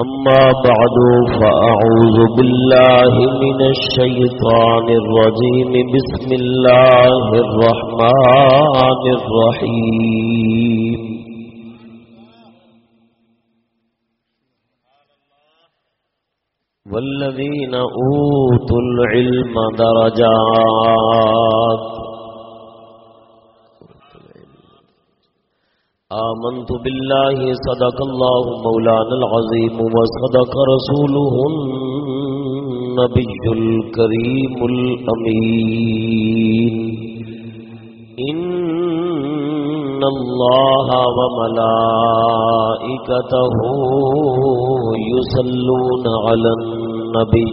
أما بعد، فأعوذ بالله من الشيطان الرجيم. بسم الله الرحمن الرحيم. والذين أوتوا العلم درجات آمنت بالله صدق الله مولانا العظيم وصدق رسوله النبي الكريم الأمين. إن الله وملائكته يصلون على النبي.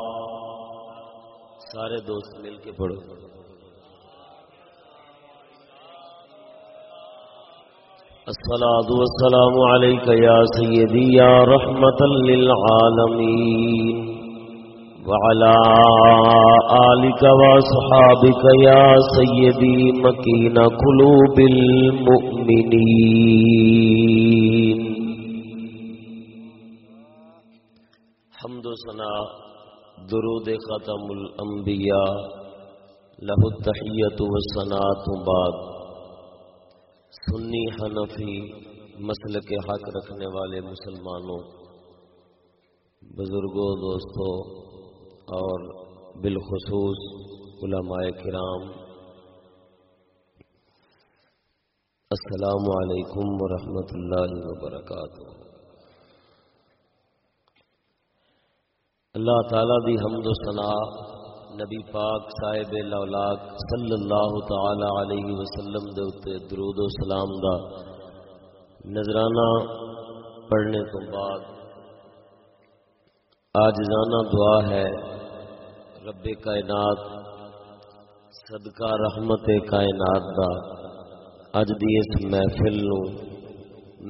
سارے دوست مل کے پڑھو۔ الصلاة والسلام عليك يا سيدي يا رحمة للعالمين وعلى آلك وصحابك يا سيدي مكين قلوب المؤمنين حمد و سناء درود ختم الانبیاء له التحیت والصنات بعد۔ سنی حنفی مسلک حق رکھنے والے مسلمانوں، بزرگوں، دوستوں اور بالخصوص علماء کرام، السلام علیکم ورحمۃ اللہ وبرکاتہ۔ اللہ تعالی دی حمد و ثناء نبی پاک صاحب الاولاق صلی اللہ تعالی علیہ وسلم دے اتے درود و سلام دا نظرانہ پڑھنے تو بعد آج دعا ہے، رب کائنات صدقہ رحمت کائنات دا اج دی اس محفل نو،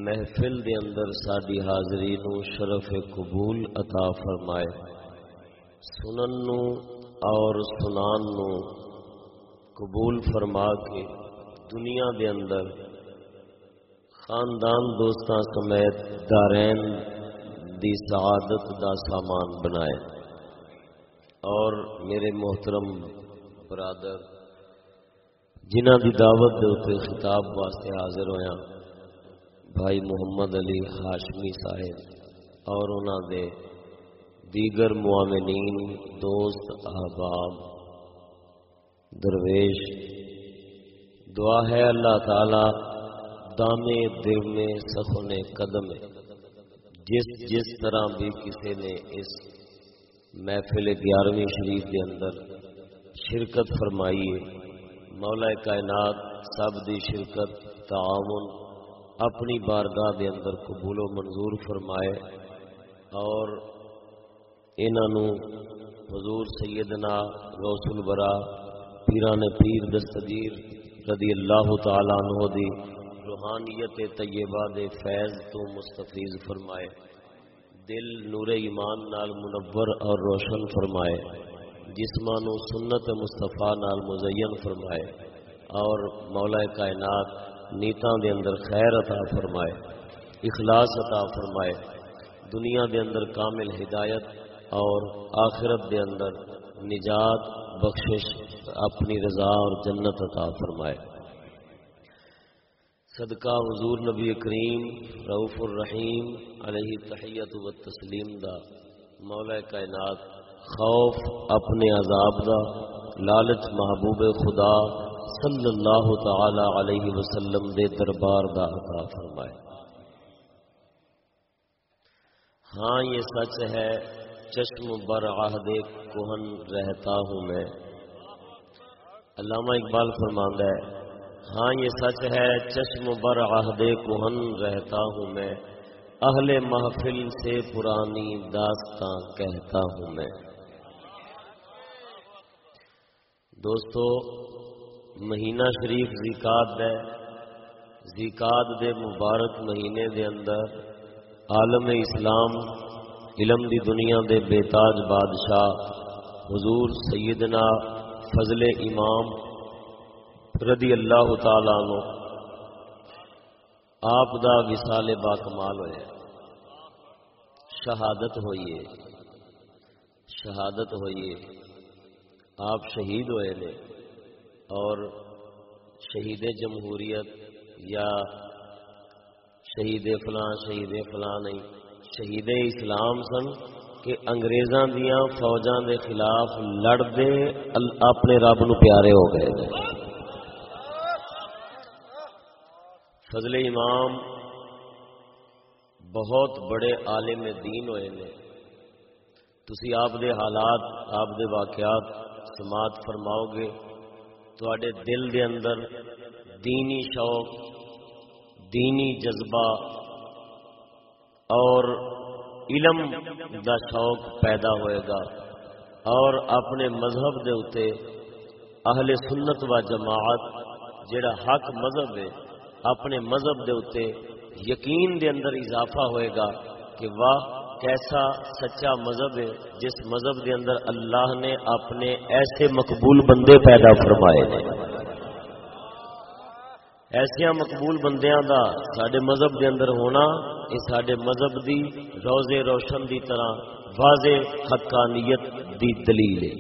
محفل دے اندر ساری حاضری نو شرف قبول عطا فرمائے۔ سنن نو اور سنان نو قبول فرما کے دنیا دے اندر خاندان دوستاں سمیت دارین دی سعادت دا سامان بنائے۔ اور میرے محترم برادر جنہ دی دعوت دے خطاب واسطے حاضر ہویا بھائی محمد علی ہاشمی صاحب اور انہوں دے دیگر معامنین دوست، احباب، درویش، دعا ہے اللہ تعالی دامے دل میں سخن قدم جس جس طرح بھی کسی نے اس محفل گیارہویں شریف کے اندر شرکت فرمائی ہے، مولا کائنات سب دی شرکت، تعاون، اپنی بارگاہ دے اندر قبول و منظور فرمائے اور انہوں حضور سیدنا غوث البرا، پیران پیر دستگیر رضی اللہ تعالیٰ عنہ دی روحانیت طیبہ دے فیض تو مستفیض فرمائے، دل نور ایمان نال منور اور روشن فرمائے، جسمانو سنت مصطفیٰ نال مزین فرمائے اور مولا کائنات نیتاں دے اندر خیر عطا فرمائے، اخلاص عطا فرمائے، دنیا دے اندر کامل ہدایت اور آخرت دے اندر نجات، بخشش اپنی رضا اور جنت عطا فرمائے۔ صدقہ حضور نبی کریم رعف الرحیم علیہ تحیت و تسلیم دا، مولا کائنات خوف اپنے عذاب دا، لالچ محبوب خدا صلی اللہ تعالی علیہ وسلم دے دربار دا عطا فرمائے۔ ہاں یہ سچ ہے چشم بر عہد کوہن رہتا ہوں میں۔ علامہ اقبال فرماندہ ہے ہاں یہ سچ ہے چشم بر عہد کوہن رہتا ہوں میں۔ اہل محفل سے پرانی داستان کہتا ہوں میں۔ دوستو، مہینہ شریف زکات ہے زکات دے مبارک مہینے دے اندر عالم اسلام علم دی دنیا دے بےتاج بادشاہ، حضور سیدنا فضل امام رضی اللہ تعالی عنہ۔ آپ دا وسال با کمال ہوئے۔ شہادت ہوئیے۔ شہادت ہوئیے۔ آپ شہید ہوئے نے۔ اور شہید جمہوریت یا شہید فلاں شہید فلاں نہیں۔ شہید اسلام سن کہ انگریزاں دیا فوجاں دے خلاف لڑتے اپنے رب نو پیارے ہو گئے فضل امام بہت بڑے عالم دین ہوئے نے۔ تسی آپ دے حالات، آپ دے واقعات سماعت فرماؤ گے۔ تھوڑے دل دے اندر دینی شوق، دینی جذبہ اور علم دا شوق پیدا ہوئے گا۔ اور اپنے مذہب دے اتے اہل سنت و جماعت جڑا حق مذہب ہے، اپنے مذہب دے اتے یقین دے اندر اضافہ ہوئے گا کہ واہ، کیسا سچا مذہب ہے، جس مذہب دے اندر اللہ نے اپنے ایسے مقبول بندے پیدا فرمائے۔ ہیں ایسیا مقبول بندیاں دا سڈے مذہب دے اندر ہونا، یہ سڈے مذہب دی روزے روشن دی طرح واضح حقانیت دی دلیل ہے۔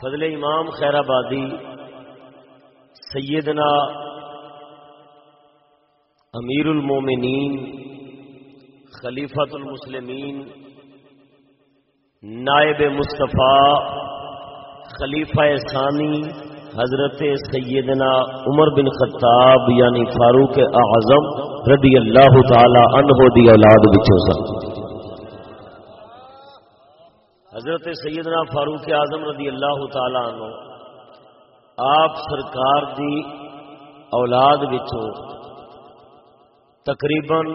فضل امام خیر آبادی سیدنا امیر المومنین خلیفت المسلمین، نائب مصطفیٰ، خلیفہ ثانی حضرت سیدنا عمر بن خطاب یعنی فاروق اعظم رضی اللہ تعالی عنہ دی اولاد بچوں سن۔ حضرت سیدنا فاروق اعظم رضی اللہ تعالی عنہ آپ سرکار دی اولاد بچوں تقریباً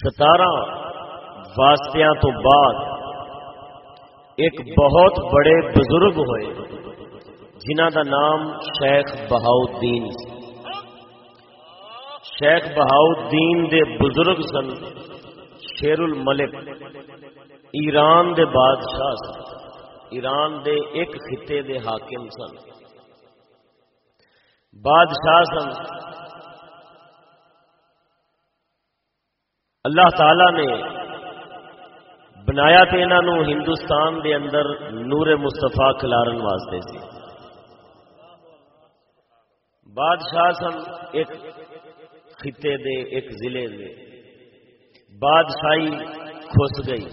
ستارہ واسطیاں تو بعد ایک بہت بڑے بزرگ ہوئے جنہ کا نام شیخ بہاؤدین شیخ بہاؤدین دے بزرگ سن شیر الملک ایران دے بادشاہ سن۔ ایران دے ایک خطے دے حاکم سن۔ بادشاہ سن۔ اللہ تعالی نے بنایا تو انہوں ہندوستان دے اندر نور مستفا کلارن واسطے سی۔ بادشاہ سن ایک خطے دے، ایک ضلع دے۔ بادشاہی خس گئی۔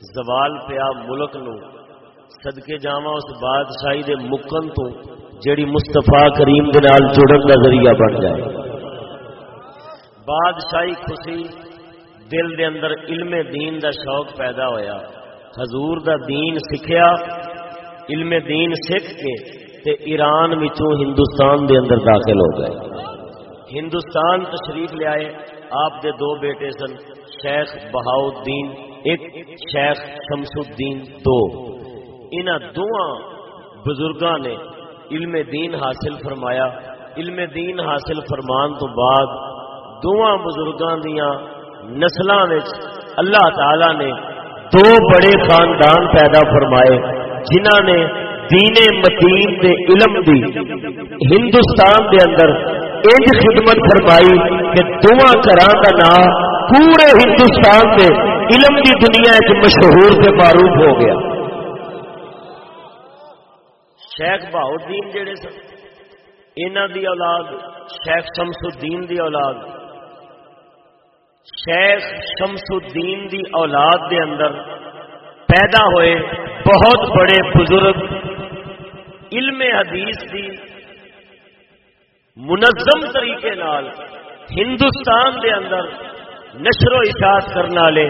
زوال پیا ملک نو۔ صدقے جاوا اس بادشاہی دے مکن تو جیڑی مستفا کریم دے نال جڑن کا ذریعہ بن جائے۔ بادشاہی خوشی دل دے اندر علم دین دا شوق پیدا ہویا۔ حضور دا دین سکھیا، علم دین سکھ کے تے ایران وچوں ہندوستان دے اندر داخل ہو گئے۔ ہندوستان تشریف لے آئے آپ دے دو بیٹے سن، شیخ بہاؤدین ایک شیخ شمس الدین دو۔ ان دونوں بزرگاں نے علم دین حاصل فرمایا۔ علم دین حاصل فرمان تو بعد دونوں بزرگاں دیا نسل اللہ تعالی نے دو بڑے خاندان پیدا فرمائے جنہ نے دین متین دے علم دی، ہندوستان دے اندر انج خدمت فرمائی کہ دونوں گھر کا نام پورے ہندوستان سے علم دی دنیا ایک مشہور سے معروف ہو گیا۔ شیخ بہاؤدین جڑے سن انہوں دی اولاد شیخ شمس الدین دی اولاد شیخ شمس الدین دی اولاد دے اندر پیدا ہوئے بہت بڑے بزرگ، علم حدیث دی منظم طریقے نال ہندوستان دے اندر نشر و اشاعت کرنے والے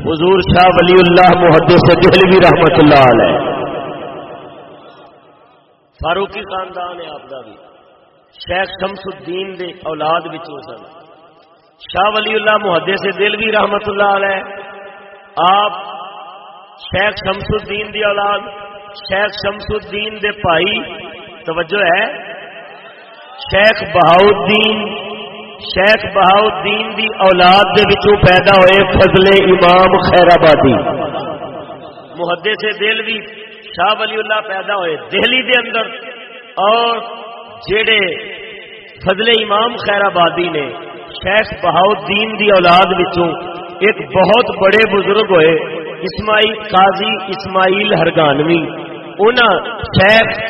حضور شاہ ولی اللہ محدث دہلوی رحمت اللہ علیہ۔ فاروقی خاندان ہے آپ کا بھی۔ شیخ شمس الدین دے اولاد سن۔ شاہ ولی اللہ محدے سے دل بھی رحمت اللہ علیہ، آپ شیخ شمس الدین دی اولاد، شیخ شمس الدین دے پائی توجہ ہے، شیخ بہاؤدین شیخ بہاؤدین دی اولاد دے وچوں پیدا ہوئے فضل امام خیر آبادی محدے سے دل بھی شاہ ولی اللہ پیدا ہوئے دہلی دے اندر، اور جڑے فضل امام خیر آبادی نے شیخ بہاؤدین دی اولاد وچوں ایک بہت بڑے بزرگ ہوئے، اسماعیل قاضی اسماعیل ہرگانوی۔ انہاں شیخ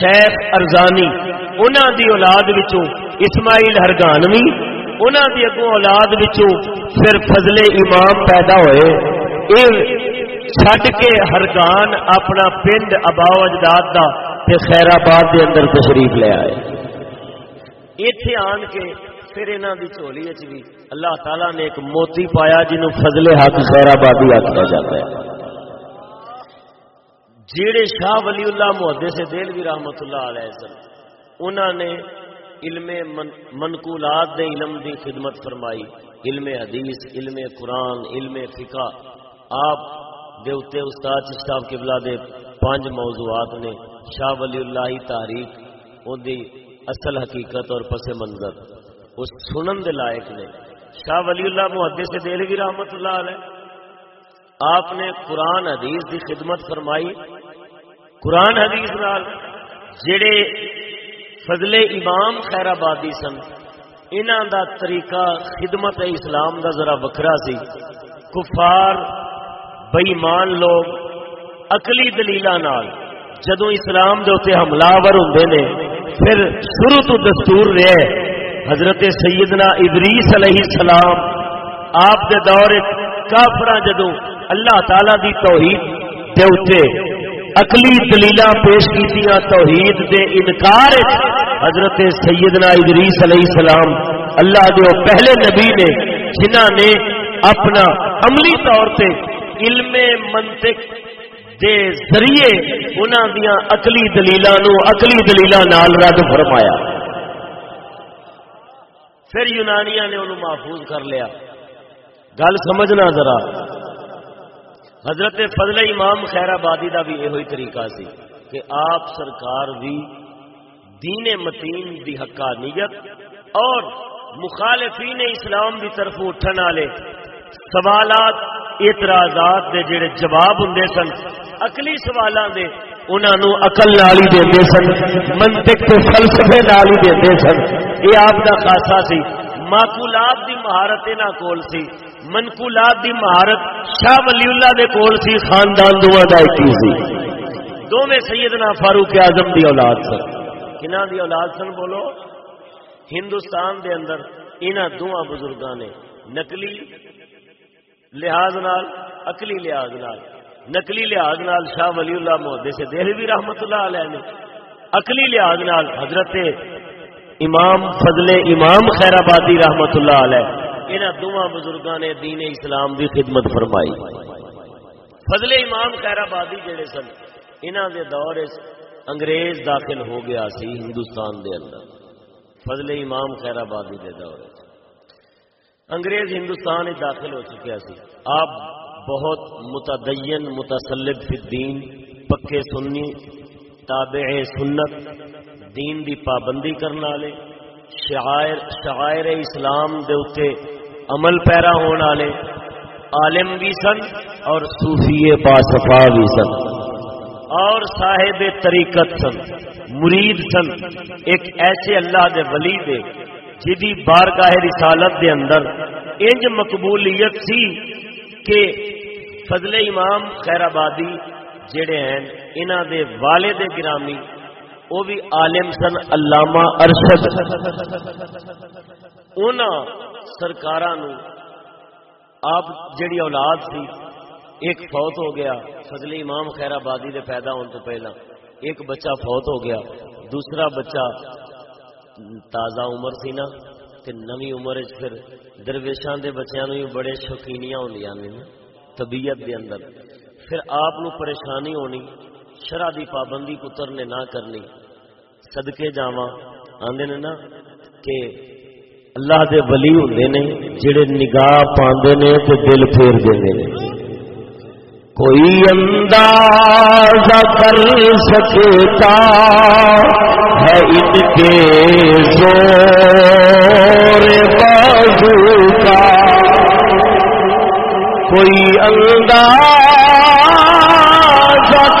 شیخ ارزانی۔ انہوں دی اولاد وچوں اسماعیل ہرگانوی۔ انہوں دی اگوں اولاد وچوں پھر فضل امام پیدا ہوئے۔ اے چھڈ کے ہرگان اپنا پنڈ اباؤ اجداد دا تے خیر آباد دے اندر تشریف لے آئے۔ ایتھے آن کے پھر انہاں دی چولی وچ بھی اللہ تعالی نے ایک موتی پایا جنوں فضل حق خیر آبادی آکھیا جاتا ہے۔ جیڑے شاہ ولی اللہ محدث دہلوی رحمت اللہ علیہ وسلم انہاں نے علم منقولات دے علم دی خدمت فرمائی۔ علم حدیث، علم قرآن، علم فقہ۔ آپ دے اتے استاد چشتاب قبلہ دے پانچ موضوعات نے شاہ ولی اللہ تاریخ ان دی اصل حقیقت اور پس منظر۔ اس سنن دے لائق نے۔ شاہ ولی اللہ محدث سے دہلوی رحمت اللہ علیہ۔ آپ نے قرآن حدیث دی خدمت فرمائی۔ قرآن حدیث نال جڑے فضل امام خیر آبادی سن، انہاں دا طریقہ خدمت اسلام دا ذرا وکھرا سی۔ کفار، بئیمان لوگ اقلی دلیل جدو اسلام دے اتنے حملہ ہوں نے، پھر شروع تو دستور رہے۔ حضرت سیدنا ادریس علیہ السلام، آپ دے دور کافر جدو اللہ تعالی دی توحید دے اتنے اقلی دلیل پیش کی توحید دے انکار حضرت سیدنا ادریس علیہ السلام، اللہ دے پہلے نبی نے جنہ نے اپنا عملی طور پہ علم منطق دے ذریعے انہوں دیا اکلی دلیلوں اکلی دلیل رد فرمایا۔ پھر یونانیا نے انہوں محفوظ کر لیا۔ گل سمجھنا ذرا۔ حضرت فضل امام خیر آبادی کا بھی یہ طریقہ سی کہ آپ سرکار بھی دین متین دی حقانیت اور مخالفین اسلام کی طرف اٹھنے والے سوالات، اعتراضات دے جڑے جواب ہوں سن اکلی سوالوں دے انہوں اقل نال ہی دے سن، منطق تے فلسفے نال ہی دے سن۔ یہ آپ کا خاصا سی۔ معقولات دی مہارت انہاں کول سی۔ منقولات دی مہارت شاہ ولی اللہ دے کول سی، خاندان دواں دا ایک سی۔ دوویں سیدنا فاروق اعظم دی اولاد سن۔ کنہ دی اولاد سن بولو؟ ہندوستان دے اندر انہاں دوواں بزرگاں نے نقلی لحاظ نال اکلی لحاظ نال نقلی لحاظ نال شاہ ولی اللہ محدے سے دہلوی رحمت اللہ علیہ نے اکلی لحاظ نال حضرت امام فضل امام خیر آبادی رحمت اللہ علیہ، انہاں دونوں بزرگاں نے دین اسلام دی خدمت فرمائی۔ فضل امام خیر آبادی جڑے سن، انہاں دے دور انگریز داخل ہو گیا سی ہندوستان دے اندر۔ فضل امام خیر آبادی دے دور انگریز ہندوستان داخل ہو چکیا سی۔ آپ بہت متدین متسلب فی الدین، پکے سنی، تابع سنت، دین دی پابندی کرنے والے، شعائر شعائر اسلام دے اتے عمل پیرا ہونے والے، عالم بھی سن اور صوفی پاسفا بھی سن، اور صاحب طریقت سن، مرید سن، ایک ایسے اللہ دے ولی دے، جدی بارگاہ رسالت دے اندر، انج مقبولیت سی کہ فضل امام خیر آبادی جڑے ہیں انہ دے والد گرامی وہ بھی عالم سن، علامہ ارشد۔ ان سرکار آپ جڑی اولاد سی، ایک فوت ہو گیا، فضل امام خیر آبادی دے پیدا ہونے تو پہلا، ایک بچہ فوت ہو گیا، دوسرا بچہ تازہ عمر سی نا، تے نوی عمر پھر درویشان دے بچیاں بھی بڑے شوقینیاں ہوندیاں نے طبیعت دے اندر۔ پھر آپ نو پریشانی ہونی، شرح دی پابندی پتر نے نہ کرنی۔ صدقے جاواں آندے نے نا کہ اللہ دے ولی ہوندے نے، جڑے نگاہ پاندے نے تے دل پھیر دیندے نے کوئی اندازہ کر سکتا ہے ان کے زور بازو کا۔ کوئی اندازہ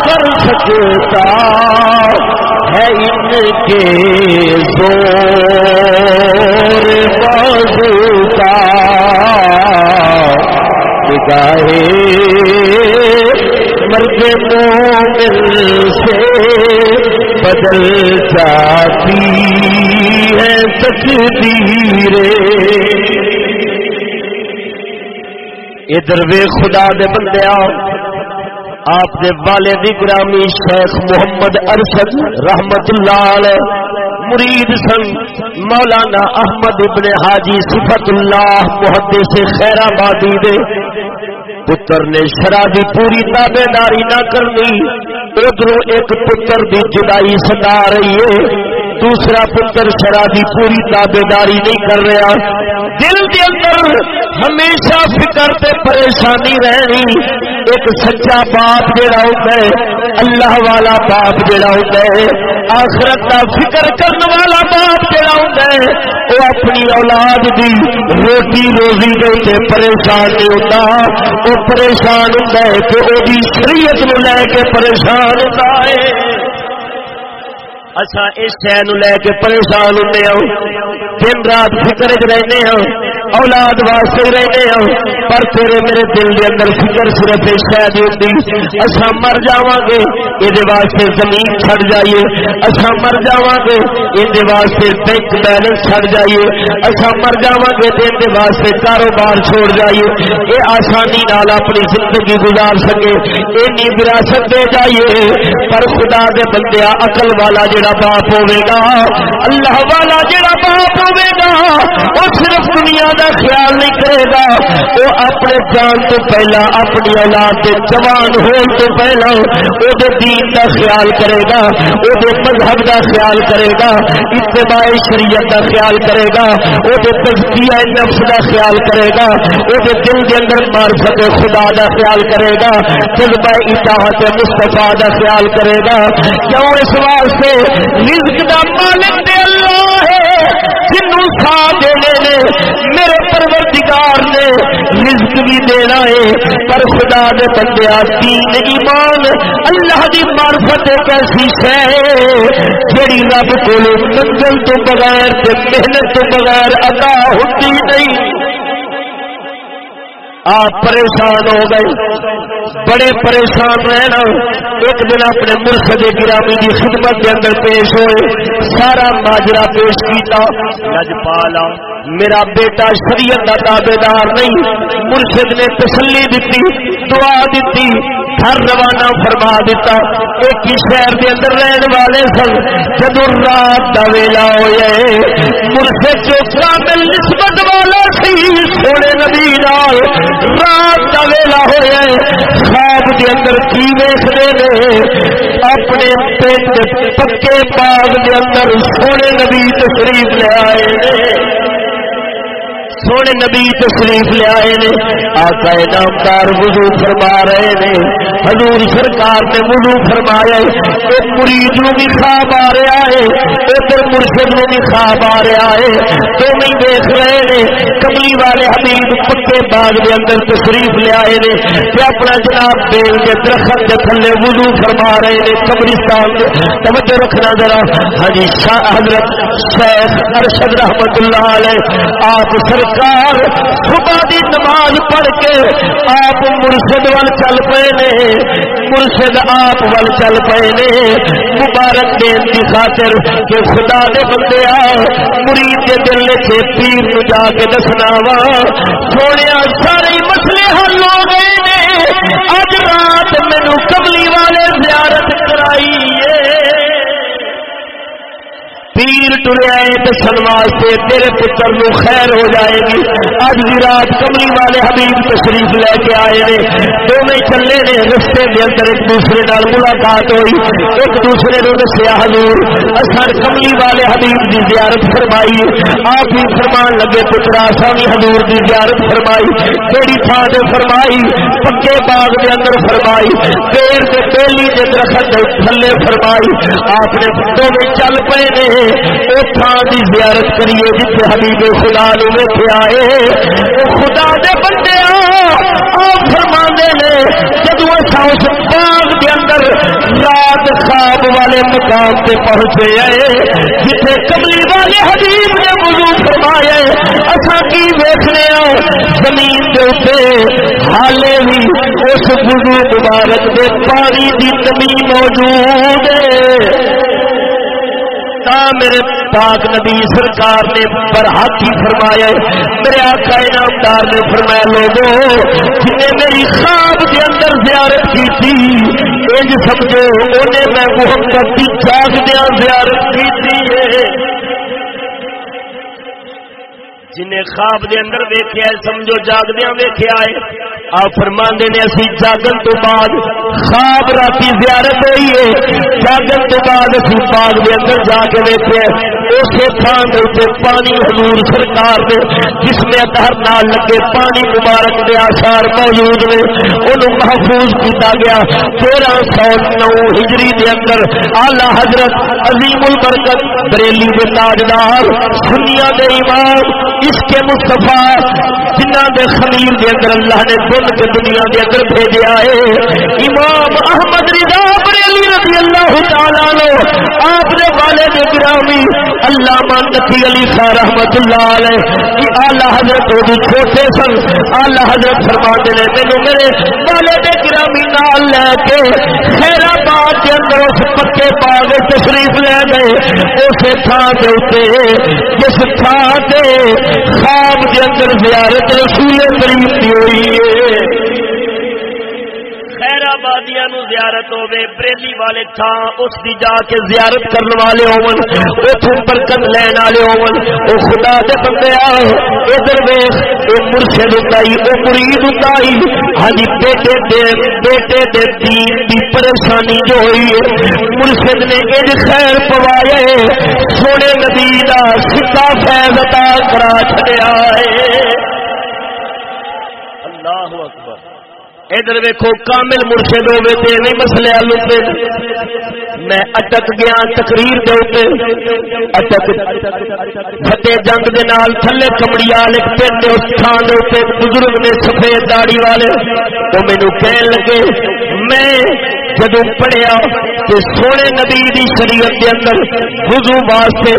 کر سکتا ہے ان کے زور بازو کا نگاہے مرد مومن سے بدل جاتی ہے تقدیریں۔ ادھر وے خدا دے بندے آپ دے والد گرامی شیخ محمد ارشد رحمت اللہ علیہ مرید سن مولانا احمد ابن حاجی صفت اللہ محدث خیر آبادی دے۔ پتر نے شرابی پوری تابے داری نہ کرنی۔ ادھر ایک پتر بھی جدائی ستا رہی ہے۔ دوسرا پتر شرابی پوری تابے داری نہیں کر رہا۔ دل کے اندر ہمیشہ فکر تے پریشانی رہنی۔ ایک سچا باپ جڑا ہوتا ہے، اللہ والا باپ جڑا ہوتا ہے۔ آخرت کا فکر کرنے والا باپ جڑا ہوتا ہے وہ اپنی اولاد دی روٹی روزی دے پریشان نہیں ہوتا۔ وہ پریشان ہوتا ہے کہ وہ شریعت نو لے کے پریشان ہوتا ہے۔ اچھا اس شہ لے کے پریشان ہوتے ہوں دن رات فکر چ رہتے ہیں اولاد واسطے رہتے ہیں پر تیرے میرے دل کے اندر فکر صرف اس شہ ہوتی اصا مر جا گے یہ واسطے زمین چھڑ جائیے اصا مر جا گے یہ واسطے بینک بیلنس چھڑ جائیے اصا مر جا گے تو یہ واسطے کاروبار چھوڑ جائیے۔ یہ آسانی نال اپنی زندگی گزار سکے این وراثت دے جائیے، پر خدا دے بندیا اقل والا جڑا باپ ہوے گا، اللہ والا جڑا باپ ہوے گا، وہ صرف دنیا دا خیال نہیں کرے گا۔ وہ اپنے جان تو پہلا، اپنی اولاد کے جوان ہونے تو پہلا وہ دین دا خیال کرے گا۔ وہ مذہب دا خیال کرے گا۔ اتباع شریعت دا خیال کرے گا۔ وہ تزکیہ نفس دا خیال کرے گا۔ وہ دل کے اندر معرفت خدا دا خیال کرے گا۔ جذبہ اطاعت مصطفیٰ دا خیال کرے گا۔ کیوں اس واسطے؟ رزق دا مالک دے اللہ ہے۔ کھا دینے نے میرے پروردگار نے رزق بھی دینا ہے، پر خدا دے بندیا دین ایمان۔ اللہ دی معرفت ایک ایسی شے جڑی رب کو منزل تو بغیر تے محنت تو بغیر ادا ہوتی نہیں۔ آپ پریشان ہو گئے۔ بڑے پریشان رہنا۔ ایک دن اپنے مرشد گرامی کی خدمت کے اندر پیش ہوئے۔ سارا ماجرا پیش کیتا۔ لج میرا بیٹا شریعت کا دعوے دار نہیں۔ مرشد نے تسلی دیتی دعا دیتی گھر روانہ فرما دیتا ایک ہی شہر کے اندر رہن والے سن۔ جب رات کا ویلا ہوئے، مرشد جو کامل نسبت والا سی، سونے نبی نال رات کا ویلا ہوئے خواب کے اندر کی ویستے نے؟ اپنے پیٹ پکے باغ کے اندر سونے نبی تشریف لے آئے سونے نبی تشریف لیا آقا نامدار وضو فرما رہے نے، حضور سرکار نے وضو فرمایا ایک مرید نو بھی خواب آ رہا ہے، ادھر مرشد نو بھی خواب آ رہا ہے دونوں دیکھ رہے نے، کملی والے حبیب پکے باغ کے اندر تشریف لیا نے اپنا جناب بیل کے درخت کے تھلے وضو فرما رہے نے، قبرستان توجہ رکھنا ذرا۔ ہاں جی حضرت شیخ ارشد رحمت اللہ علیہ، آپ سرکار سرکار، صبح دی نماز پڑھ کے آپ مرشد ول چل پے نے، مرشد آپ ول چل پے نے۔ مبارک دین کی خاطر کہ خدا دے بندے آ، مرید کے دل سے پیر نو جا کے دسنا وا۔ سونے کملی والے ہے پیر ٹریا دسن واسطے تیرے پتر نو خیر ہو جائے گی۔ اج کی رات کملی والے حبیب تشریف لے کے آئے نے۔ دونوں چلے نے رستے کے اندر ایک دوسرے نال ملاقات ہوئی۔ ایک دوسرے نے دسیا، حضور اثر کملی والے حبیب کی زیارت فرمائی۔ آپ ہی فرمان لگے پترا سامی حضور کی زیارت فرمائی۔ کہڑی تھان سے فرمائی؟ پکے باغ کے اندر فرمائی۔ پیر کے ٹولی کے درخت تھلے فرمائی۔ آپ نے دونوں چل پے نے۔ تھان کی زیارت کریے جتنے حبیب خدا نو ویٹے آئے۔ خدا دے بندے فرما نے جدو اچھا اس باغ کے اندر رات خواب والے مقام سے پہنچے آئے جتنے کملی والے حبیب نے وضو فرمائے اچھا کی ویسنے زمین کے اتنے حالے بھی اس وضو مبارک کے پانی کی کمی موجود ہے۔ تا میرے پاک نبی سرکار نے پر ہاتھی فرمایا میرے آقا انعامدار نے فرمایا لوگوں جنہیں میری خواب کے اندر زیارت کی تھی، انج سمجھو، انہیں میں محمد کی جاگ دیا زیارت کی تھی۔ جنہیں خواب دے اندر ویکیا سمجھو جاگدیا ویکیا ہے۔ آپ فرماندے نے اسی جاگن تو بعد خواب رات زیارت ہوئی ہے۔ جاگن تو بعد اسی باغ دے اندر جا کے دیکھے اسی تھان کے پانی حضور سرکار نے جس میں ادھر نال لگے پانی مبارک دے آثار موجود نے، انہوں محفوظ کیتا گیا۔ تیرہ سو نو ہجری دے اندر آلہ حضرت عظیم البرکت بریلی دے تاجدار، سنیا دے امام، اس کے مستفا جنہ دے خمیر دے اندر اللہ نے دل کے دنیا دے اندر بھیجا ہے امام احمد رضا بریلی رضی اللہ تعالیٰ آپ نے والے دے گرامی اللہ مانتی علی خان رحمت اللہ علیہ کہ آلہ حضرت وہ چھوٹے سن۔ آلہ حضرت فرما نے مینو میرے والے دے گرامی نال لے کے خیرآباد کے اندر اس پکے پاگ تشریف لے گئے۔ اسے تھان کے اتنے جس تھان سے خواب کے اندر زیارت رسول کریم کی ہوئی ہے۔ خیرآبادیا نو زیارت ہوے بریلی والے تھان اس دی جا کے زیارت کرنے والے ہون اتوں برکت لین والے ہون۔ او خدا دے بندے آ، ادھر ویکھ، او مرشد ہوندا او مرید ہوندا ہاں جی بیٹے دے بیٹے دے دین دی پریشانی جو ہوئی ہے، مرشد نے اج خیر پوایا ہے۔ سونے نبی دا سکا فیض عطا کرا چھڈیا ہے اللہ اکبر ادھر ویکو کامل مرشد ہوے تے نہیں مسئلے حل ہوتے میں اٹک گیا تقریر دے اوتے اٹک۔ پھٹے جنگ دے نال تھلے کمڑی والے پنڈ اس تھان دے اوتے بزرگ نے سفید داڑھی والے تو مینوں کہن لگے، میں جدو پڑھیا تو سونے نبی دی شریعت کے اندر وضو واسطے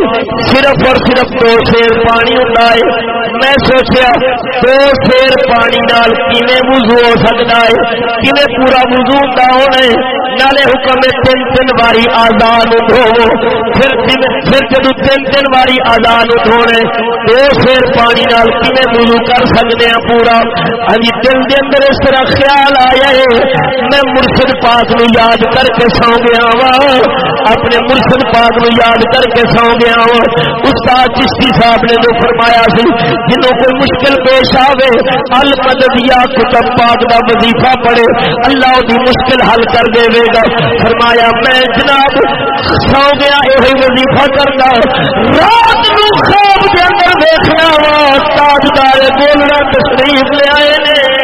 صرف اور صرف دو شیر پانی ہوتا ہے۔ میں سوچیا دو شیر پانی نال کیویں وضو ہو سکتا ہے؟ کیویں پورا وضو ہوتا ہونا ہے؟ نالے حکم تین تین باری آزاد دھو پھر پھر جدو تین تین باری آزاد دھونے دو شیر پانی نال کیویں وضو کر سکتے ہیں پورا؟ ہاں جی، دل دے اندر اس طرح خیال آیا ہے، میں مرشد پاک نو یاد کر کے سو گیا وا اپنے مرشد پاک نو یاد کر کے سو گیا وا استاد چشتی صاحب نے جو فرمایا سی، جنوں کوئی مشکل پیش آوے المدد یا کتب پاک دا وظیفہ پڑے اللہ دی مشکل حل کر دے گا، فرمایا، میں جناب سو گیا یہ وظیفہ کرنا رات نو خواب کے اندر دیکھنا وا تاجدار بولنا تشریف لے آئے نے۔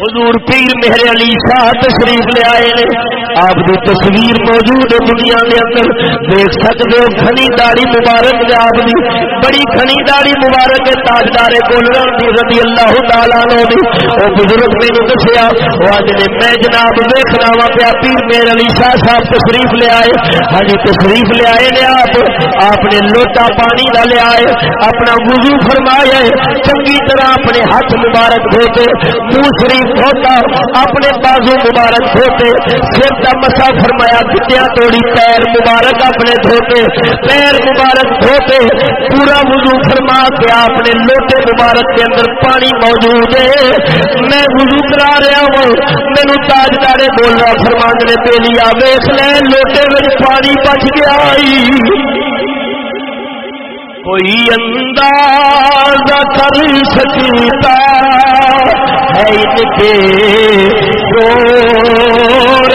حضور پیر مہر علی شاہ تشریف لے آئے نے۔ آپ کی تصویر موجود ہے دنیا کے اندر۔ دیکھ سکتے ہو، گھنی داڑی مبارک ہے آپ کی بڑی گھنی داڑی مبارک ہے تاجدار گولڈن کی رضی اللہ تعالیٰ نے وہ بزرگ میرے دسیا وہ آج نے میں جناب دیکھنا وا پیا، پیر مہر علی شاہ صاحب تشریف لے آئے۔ ہاں جی، تشریف لے آئے نے آپ۔ آپ نے لوٹا پانی کا لیا ہے اپنا وضو فرمایا ہے۔ چنگی طرح اپنے ہاتھ مبارک دھوتے۔ منہ شریف دھوتا، اپنے بازو مبارک دھوتے۔ سر کا مسا فرمایا گٹیا توڑی، پیر مبارک اپنے دھوتے پیر مبارک دھوتے پورا وضو فرما کے اپنے لوٹے مبارک کے اندر پانی موجود ہے۔ میں وضو کرا رہا ہوں مینو تاجدارے بول رہا فرما نے پہ لیا ویخ لے، لوٹے میں پانی بچ گیا کوئی انداز کر سکتا ہے ان کے شور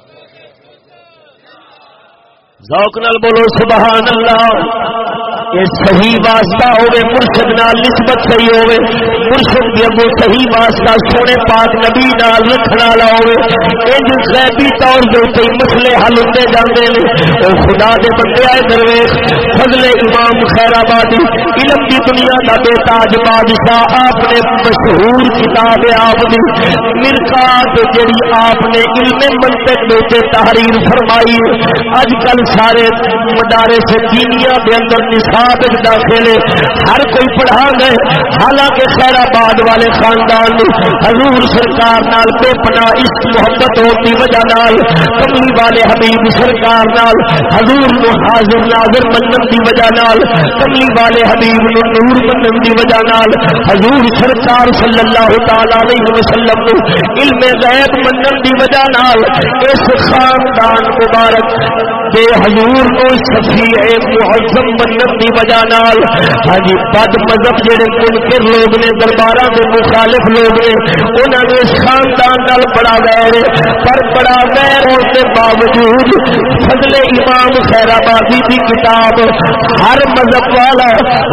ذوق نال بولو سبحان اللہ۔ یہ صحیح واسطہ ہوے مرشد نال نسبت صحیح ہوے مرشد دی اگوں صحیح واسطہ سونے پاک نبی نال رکھنا والا ہوے انج غیبی طور دے تے مسئلے حل ہوندے جاندے نے۔ او خدا دے بندے آئے درویش، فضل امام خیر آبادی علم دی دنیا دا بے تاج بادشاہ، آپ نے مشہور کتاب آپ دی۔ مرکات جڑی آپ نے علم منطق دے تحریر فرمائی اج کل سارے مدارس دینیا دے اندر نصاب داخل ہر کوئی پڑھا گئے حالانکہ خیر آباد والے خاندان حضور سرکار نال بے پنا اس محبت ہوتی وجہ نال، کملی والے حبیب سرکار نال، حضور نو حاضر ناظر منن دی وجہ نال، کملی والے حبیب نو نور منن دی وجہ نال، حضور سرکار صلی اللہ تعالی علیہ وسلم نو علم غیب منن دی وجہ نال، اس خاندان مبارک بے حضور نو شفیع معظم منن دی وجہ نال ہاں جی بد مذہب جڑے منکر لوگ نے، درباراں دے مخالف لوگ نے، انہاں نے خاندان نال بڑا غیر پر بڑا غیر ہون دے باوجود فضل امام خیر آبادی دی کتاب ہر مذہب والا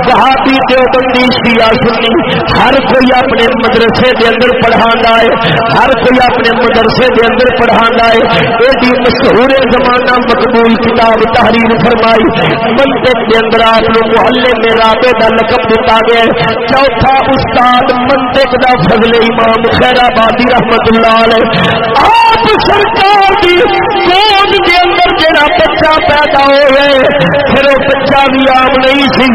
وہابی دیوبندی شیعہ سنی، ہر کوئی اپنے مدرسے دے اندر پڑھاندا ہے، ہر کوئی اپنے مدرسے دے اندر پڑھاندا ہے۔ ایڈی مشہور زمانہ مقبول کتاب تحریر فرمائی منطق دے اندر آپ محلے میں رابے کا لقب دیتا گیا چوتھا استاد منطق دا فضل امام خیر آبادی رحمت اللہ علیہ۔ آپ سرکار دی گود کے اندر جڑا بچہ پیدا ہوئے، پھر وہ بچہ بھی عام نہیں سی۔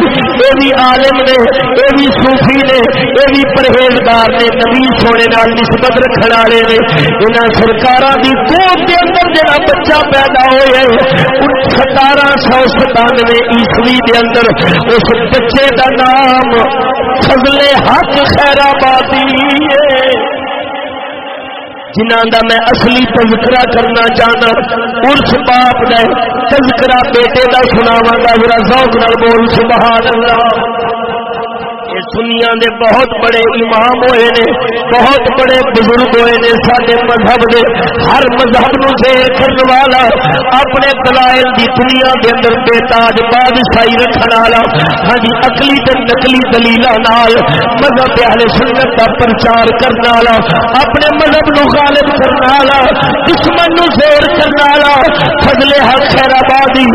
یہ بھی عالم نے یہ بھی صوفی نے یہ بھی پرہیزگار نے، نبی سونے نال نسبت رکھنے والے نے۔ انہاں سرکاراں دی گود کے اندر جڑا بچہ پیدا ہوئے ستارہ سو ستانوے عیسوی کے اندر اندر اس بچے دا نام فضل حق خیر آبادی جنہ کا میں اصلی تذکرہ کرنا چاہنا ارس باپ نے تذکرہ بیٹے دا سناوا گا، ذرا ذوق نال بول، سبحان اللہ۔ سنیا دے بہت بڑے امام ہوئے نے، بہت بڑے بزرگ ہوئے نے سارے مذہب دے۔ ہر مذہب نو زیر کرنے والا، اپنے دلائل دی دنیا دے اندر بے تاج بادشاہی رکھنے والا۔ ہاں جی اکلی تے نقلی دلیل نال مذہب اہل سنت کا پرچار کرنے والا، اپنے مذہب نو غالب کرنے والا، دشمن نو زیر کرنے والا۔ فضل حق خیر آبادی،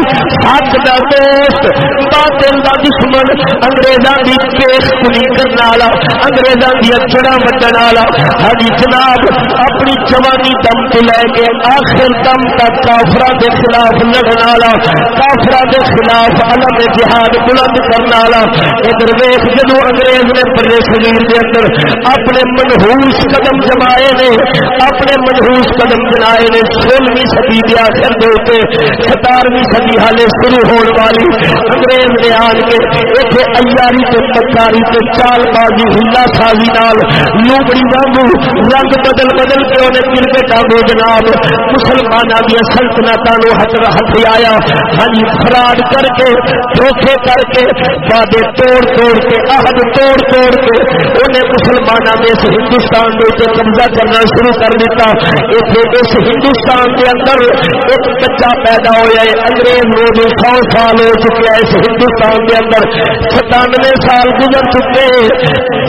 حق دا دوست، باطل دا دشمن، انگریزاں دی کیس کلی کرنے والا اگریزوں دیا جڑا وڈن والا ہری ہاں جی جناب، اپنی جوانی دم تو لے کے آخر دم تک کافرا کے خلاف لڑن والا کافرا کے خلاف علم جہاد بلند کرنے والا ادھر ویخ جدو انگریز نے بڑے شریر کے اندر اپنے منہوس قدم جمائے نے، اپنے منہوس قدم جمائے نے، سولہویں سدی کے آخر دے ستارویں سدی حالے شروع ہونے والی انگریز نے آن کے اتنے ایاری تو پکاری تے چال بازی ہلا سازی نال، لوبڑی وانگو رنگ بدل بدل کے انہیں مل کے ڈانگو جناب مسلمانوں دیا سلطنتوں نو ہاتھ ہاں فراڈ کر کے دھوکھے کر کے وعدے توڑ توڑ کے، عہد توڑ توڑ کے انہیں مسلمانوں نے اس ہندوستان کے قبضہ کرنا شروع کر دیتا۔ اتنے اس ہندوستان کے اندر ایک بچہ پیدا ہوا ہے، انگریز لوگ، سو سال ہو چکے ہیں اس ہندوستان کے اندر۔ ستانوے سال گزر چکے کے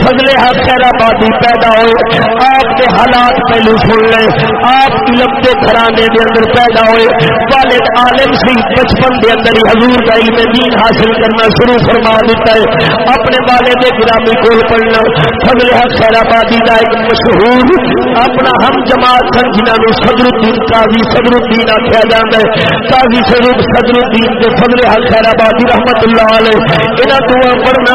فضل خیر آبادی پیدا ہوئے آپ کے حالات پہلو سن لے آپ علم کے گھرانے کے اندر پیدا ہوئے۔ والد عالم سی بچپن کے اندر ہی حضور کا علم دین حاصل کرنا شروع فرما دیتا ہے۔ اپنے والد گرامی کو پڑھنا، فضل خیر آبادی کا ایک مشہور اپنا ہم جماعت سن جنہوں صدر الدین قاضی صدر الدین آخیا جاتا ہے۔ قاضی صدر صدر الدین کے فضل خیر آبادی رحمت اللہ علیہ یہاں دعا پڑھنا،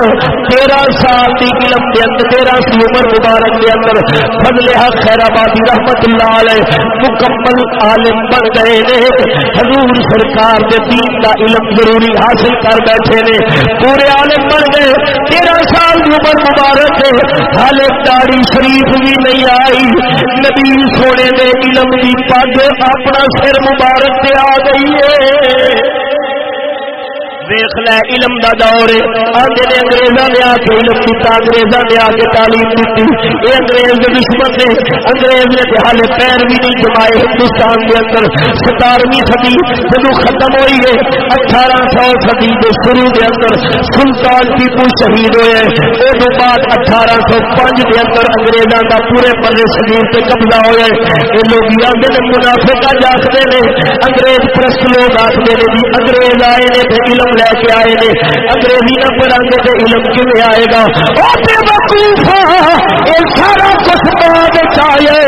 تیرہ سال کی علم کے اندر، تیرہ سی عمر مبارک کے اندر فضل خیر آبادی رحمت اللہ علیہ مکمل عالم بن گئے نے۔ حضور سرکار کے دین کا علم ضروری حاصل کر بیٹھے نے۔ پورے عالم بن گئے، تیرہ سال کی عمر مبارک حال داڑی شریف بھی نہیں آئی۔ نبی سونے دے علم کی پگ اپنا سر مبارک سے آ گئی ہے۔ ویخ لے علم دا دور آگے نے انگریزاں نے آ کے علم دیتا انگریزاں نے آ کے تعلیم دیتی یہ انگریز کے دشمن نے، انگریز نے حال پیر بھی نہیں جمائے ہندوستان کے اندر۔ ستارویں صدی جدو ختم ہوئی ہے، اٹھارہ سو صدی کے شروع کے اندر سلطان ٹیپو شہید ہوئے۔ اس بعد اٹھارہ سو پانچ کے اندر انگریزاں کا پورے پرے شریر سے قبضہ ہوئے۔ یہ لوگ آگے نے منافقہ جاگتے نے، انگریز پرست لوگ آخر نے جی انگریز آئے نے علم لے کے آئے نے انگریزی نہ پڑھیں گے تو علم کیوں آئے گا؟ سارا کچھ بعد چاہیے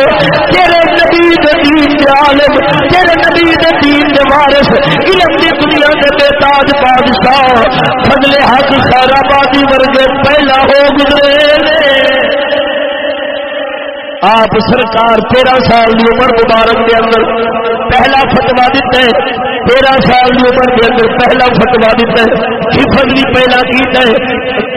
تیرے نبی دین دے عالم، تیرے نبی دین دے وارث، علم دی دنیا دے بے تاج بادشاہ۔ فضل حق خیر آبادی ورگے پہلا ہو گزرے آپ سرکار تیرہ سال کی عمر مبارک کے اندر پہلا فتوا دیتا ہے، تیرہ سال کی عمر کے اندر پہلا فتوا دیتا ہے، حفظ بھی پہلا کیتا ہے،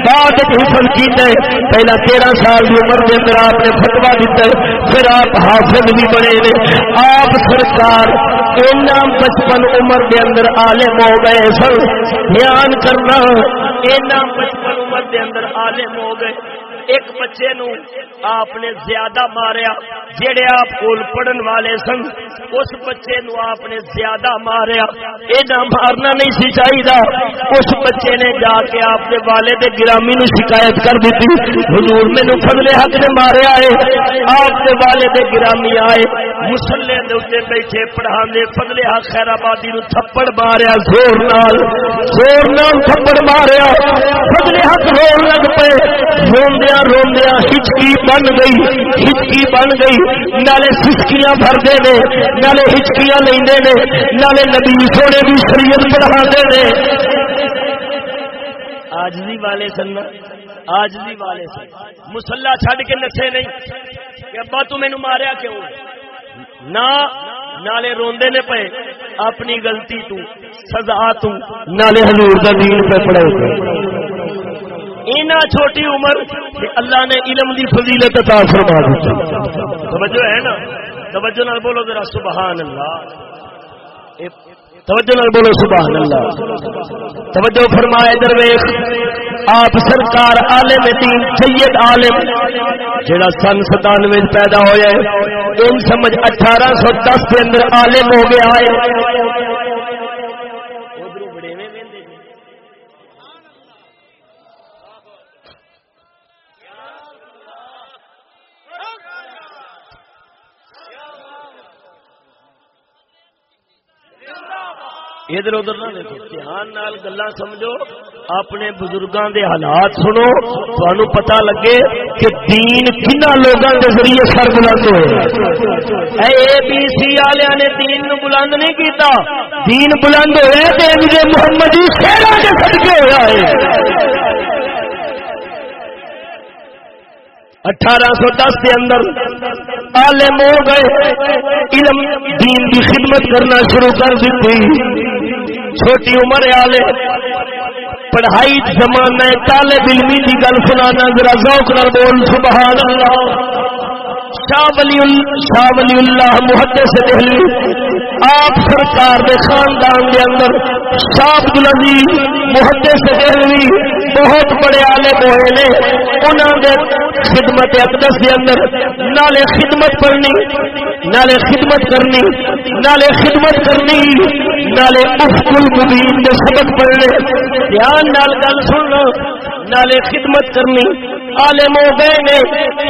بعد حفظ کیتا ہے، پہلا تیرہ سال کی عمر کے اندر آپ نے فتوا دیتا ہے، پھر آپ حافظ بھی بنے نے۔ آپ سرکار اینا بچپن عمر کے اندر عالم ہو گئے سر دھیان کرنا اینا بچپن عمر کے اندر عالم ہو گئے۔ ایک بچے نو آپ نے زیادہ ماریا جڑے آپ کو پڑھن والے سن، اس بچے نو آپ نے زیادہ ماریا۔ ایڈا مارنا نہیں سی چاہیے اس بچے نے جا کے آپ کے والد گرامی نو شکایت کر دیتی۔ حضور مینو فضل حق نے ماریا ہے۔ آپ کے والد گرامی آئے، مسلے دے بیٹھے پڑھا دے فضل حق خیر آبادی نو تھپڑ ماریا زور نال۔ زور نال تھپڑ ماریا۔ فضل حق رول لگ پے۔ روندیا روندیا ہچکی بن گئی، ہچکی بن گئی۔ نالے سسکیاں بھرتے نے، نالے ہچکیاں لیندے نے، نالے نبی سونے بھی شریعت پڑھا نے۔ آجزی والے سن آجزی والے سن۔ مسلح چھڈ کے نسے نہیں۔ کہ ابا تو مینو ماریا کیوں؟ نہ نالے روندے نے پے، اپنی غلطی تو، سزا تو، نالے حضور دا دین پہ پڑے اینا چھوٹی عمر کہ اللہ نے علم دی فضیلت عطا فرما دی توجہ ہے نا؟ توجہ نال بولو ذرا سبحان اللہ توجہ نال بولو سبحان اللہ توجہ فرمائے درویش آپ سرکار عالم دین، سید عالم جڑا سن ستانوے پیدا ہویا ہے ان سمجھ اٹھارہ سو دس کے اندر عالم ہو گیا ہے۔ ادھر ادھر نہ دیکھو دھیان نال گلا سمجھو، اپنے بزرگاں دے حالات سنو تھانو پتہ لگے کہ دین کنا لوگوں کے ذریعے سر بلند ہوئے۔ اے بی سی والے نے دین نو بلند نہیں کیتا۔ دین بلند ہوئے تے محمد جی شہرا کے صدقے ہوا ہے اٹھارہ سو دس کے اندر عالم ہو گئے، علم دین کی خدمت کرنا شروع کر دیتی۔ چھوٹی عمر والے۔ پڑھائی زمانہ طالب علمی کی گل سنانا، ذرا ذوق نہ بول سبحان اللہ شاہ ولی شاہ ولی اللہ محدث دہلی، آپ سرکار دے خاندان دے اندر شاہ عبد العزیز محدث دہلوی بہت بڑے آلے ہوئے نے انہوں دے خدمت اقدس دے اندر، نالے خدمت کرنی نالے خدمت کرنی، نالے خدمت کرنی، نالے افق المبین دے سبق پڑھنے۔ دھیان نال گل سننا نالے خدمت کرنی۔ عالم ہو گئے نے،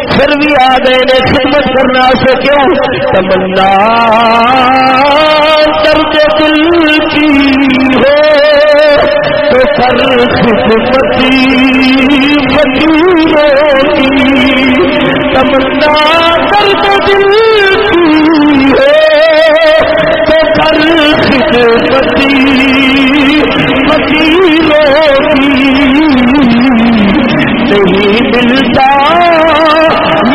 پھر بھی آ گئے نے خدمت کرنا سے کیوں؟ تمنا درد دل کی ہو۔ کر خدمتی فقیروں کی تمنا درد دل کی ہے تو کر خدمتی فقیروں کی نہیں ملتا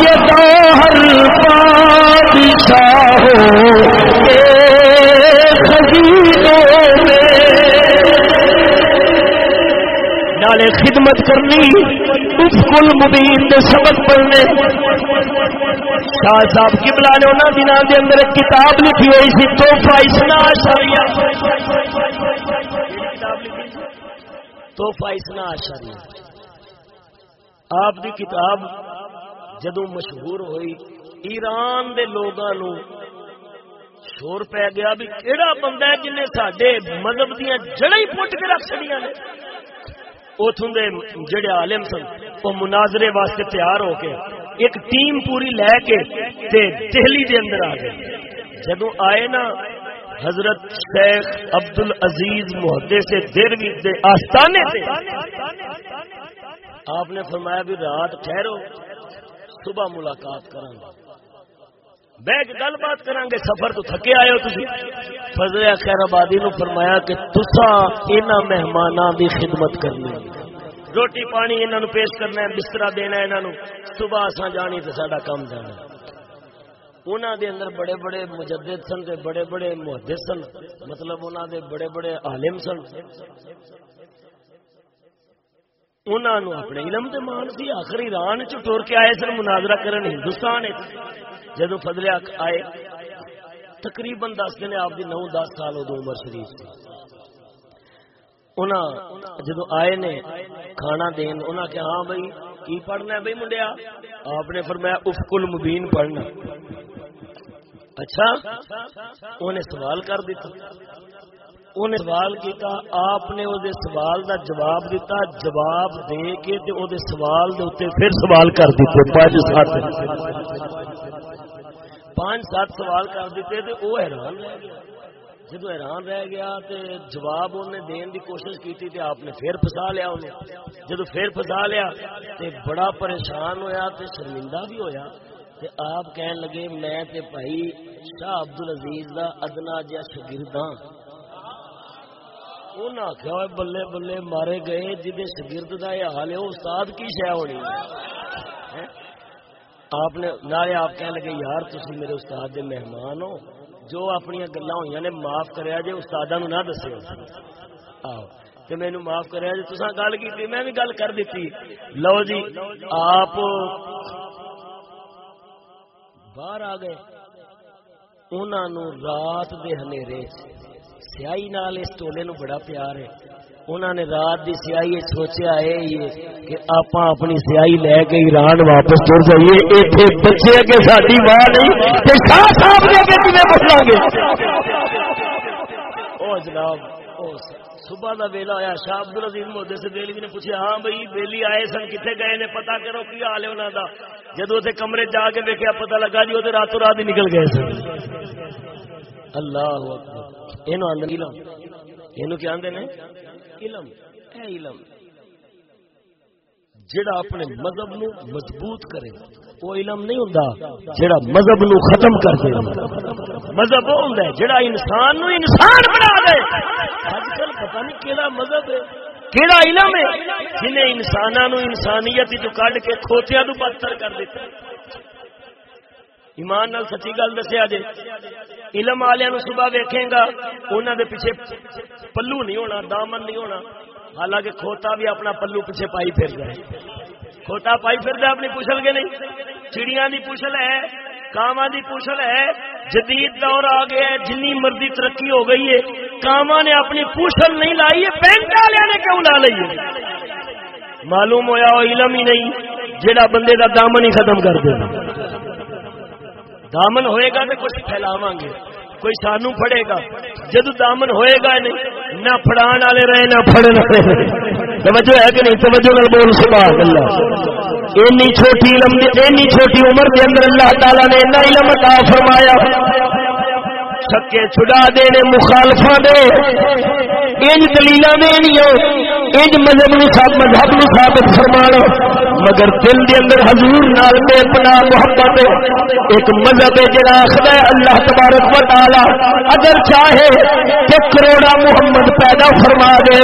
یہ تو ہر بادشاہ ہو۔ نالے خدمت کرنی، اس کل مبین دے سبق پڑھنے۔ شاہ صاحب قبلہ نے انہوں دنوں کے اندر ایک کتاب لکھی ہوئی سی توحفہ اسنا شریعہ توحفہ اسنا شریعہ آپ دی کتاب جدو مشہور ہوئی، ایران دے لوگوں شور پی گیا بھی کہڑا بندہ ہے جنہیں سڈے مذہب دیا جڑا ہی پٹ کے رکھ چڑیا نے۔ اتوں دے جڑے عالم سن، وہ مناظرے واسطے تیار ہو کے ایک ٹیم پوری لے کے تے دہلی دے اندر آ گئے۔ جدو آئے نا حضرت شیخ عبد العزیز محدے سے دیر دے آستانے سے آپ نے فرمایا بھی رات ٹھہرو، صبح ملاقات کروں بہ کے گل بات کریں گے سفر تو تھکے آئے ہو تھی فضل خیر آبادی نو فرمایا کہ تسا ان مہمانوں کی خدمت کرنی روٹی پانی انہوں نے پیش کرنا ہے بستر دینا انہوں صبح اساں جانی تو سا کام جانا انہوں دے اندر بڑے بڑے مجدد سن تے بڑے بڑے محدث سن۔ مطلب انہوں دے بڑے بڑے عالم سن۔ انہوں اپنے علم دے مان سی آخر ایران چور کے آئے سن مناظرہ کرن ہندوستان جدو فضلے آئے، تقریباً دس دن آپ کی نو دس سال ادو عمر شریف سے جدو آئے نے کھانا دین، انہاں کہ ہاں بھائی، کی پڑھنا ہے بھائی منڈیا؟ آپ نے فرمایا افکل مبین پڑھنا۔ اچھا انہیں سوال کر دیتا۔ انہیں سوال کیتا آپ نے وہ سوال دا جواب دیتا جواب دے کے سوال دے پھر سوال کر دیتے پانچ سات پانچ سات سوال کر دیتے تو وہ حیران رہ گیا جب حیران رہ گیا تو جواب انہیں دین دی کوشش کی تھی آپ نے پھر پھسا لیا انہیں جب پھر پھسا لیا تو بڑا پریشان ہویا تو شرمندہ بھی ہویا تو آپ کہن لگے میں تے بھائی شاہ عبد العزیز کا ادنا جا شگرد ہاں انہیں آخیا بلے بلے مارے گئے جی شگرد کا یہ حال ہے، استاد کی شہ ہونی آپ نے نارے آپ کہنے لگے، یار تھی میرے استاد دے مہمان ہو، جو اپنی گلا ہوئی نے معاف کریا جی استاد نہ دسے۔ آؤ مینو معاف کریا جی تصا گل کی میں بھی گل کر دیتی لو جی آپ باہر آ گئے۔ انہوں رات دے ہنیرے سیائی نال اس ٹولے نو بڑا پیار ہے۔ انہوں نے رات کی سیائی سوچا ہے کہ آپ اپنی سیائی لے کے ایران واپس تر جائیے۔ اتنے بچے کہ ساری ماں نہیں بولا گے؟ جناب صبح کا ویلا ہوا شاہ ابد العزیز مودے سے دہلی جی نے پوچھا ہاں بھائی بہلی آئے سن کتنے گئے نے؟ پتا کرو کی حال ہے انہوں کا جدو اتنے کمرے جا کے دیکھا پتا لگا جی وہ راتوں رات ہی نکل گئے سن۔ اللہ اکبر۔ یہ کیا آدھے علم۔ اے علم۔ جڑا اپنے مذہب نو مضبوط کرے، وہ علم نہیں ہوں جڑا مذہب نو ختم کر دے۔ مذہب وہ ہوں جڑا انسان نو انسان بنا دے۔ اج کل پتہ نہیں کیڑا مذہب ہے، کیڑا علم ہے۔ جنہیں انسانوں انسانیت جو کڈ کے کھوتیاں تو بدتر کر دیتا ہے۔ ایمان نال سچی گل دسیا جی علم والے صبح ویکھے گا انہوں دے پیچھے پلو نہیں ہونا، دامن نہیں ہونا۔ حالانکہ کھوتا بھی اپنا پلو پیچھے پائی پھر جائے کھوتا پائی پھر جائے اپنی پوچھل کے نہیں؟ چڑیا دی پوچھل ہے کاما دی پوچھل ہے۔ جدید دور آ گیا ہے، جنی مرضی ترقی ہو گئی ہے کاما نے اپنی پوچھل نہیں لائی ہے، پینٹ والے نے کیوں لا لی ہے؟ معلوم ہوا وہ علم ہی نہیں جہاں بندے کا دامن ہی ختم کر دے۔ دامن ہوئے گا تو کچھ پھیلاو گے کوئی سانو پڑے گا۔ جدو دامن ہوئے گا نہیں، نہ پڑھان والے رہے، نہ پڑھنے والے توجہ ہے کہ نہیں؟ توجہ نہ بول سبحان اللہ۔ اینی چھوٹی علم اینی چھوٹی عمر کے اندر اللہ تعالی نے اتنا علم عطا فرمایا۔ چھکے چھڑا دینے مخالفہ دے۔ انج دلیل دینیا انج مذہب نو مذہب نو ثابت فرمانا۔ مگر دل دے اندر حضور نال بے پناہ محبت ایک مذہب جڑا آخر اللہ تبارک و تعالی۔ اگر چاہے تو کروڑا محمد پیدا فرما دے،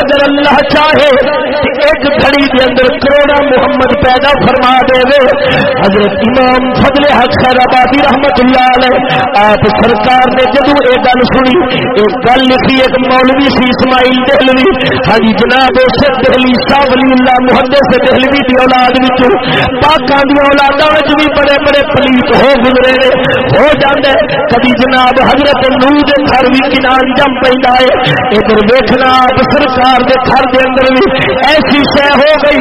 اگر اللہ چاہے کہ ایک گھڑی دے اندر کروڑا محمد پیدا فرما دے۔ حضرت امام فضل حق خیر آبادی رحمت اللہ علیہ، آپ سرکار نے جدو یہ گل سنی، ایک گل لکھی ایک مولوی سی اسماعیل دہلوی ہاں جی جناب دہلی شاہ اللہ محدث سے دہلوی دی اولاد پاکاں دی اولاداں وچ بھی بڑے بڑے پلیت ہو گزرے نے، ہو جاندے۔ کبھی جناب حضرت نور دے گھر بھی کنان جم پیندا ہے، ادھر ویکھنا سرکار دے گھر دے اندر بھی ایسی شے ہو گئی،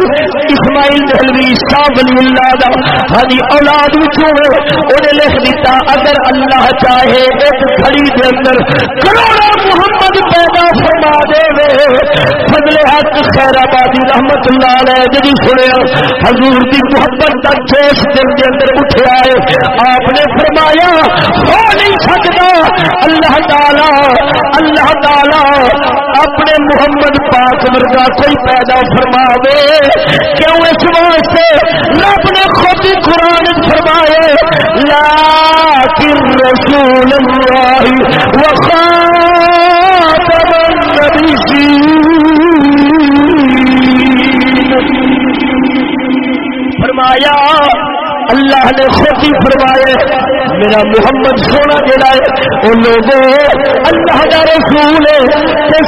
اسماعیل دہلوی شاہ ولی اللہ دا۔ ہاں جی اولاد وچوں اونے لکھ دیتا، اگر اللہ چاہے ایک گھڑی دے اندر کروڑا محمد پیدا فرما دے فضل حق خیر آبادی رحمت اللہ علیہ جی سنیا حضور کی محبت کا جوش دل کے اندر اٹھا ہے آپ نے فرمایا، ہو نہیں سکتا۔ اللہ تعالی اللہ تعالی اپنے محمد پاک مرگا کوئی پیدا فرماوے۔ کیوں اس واسطے؟ رب نے خود ہی قرآن فرمائے لا رسول اللہ وخاتم النبیین فرمایا اللہ نے خود ہی فرمائے۔ میرا محمد سونا جڑا ہے، وہ لوگوں اللہ کا رسول ہے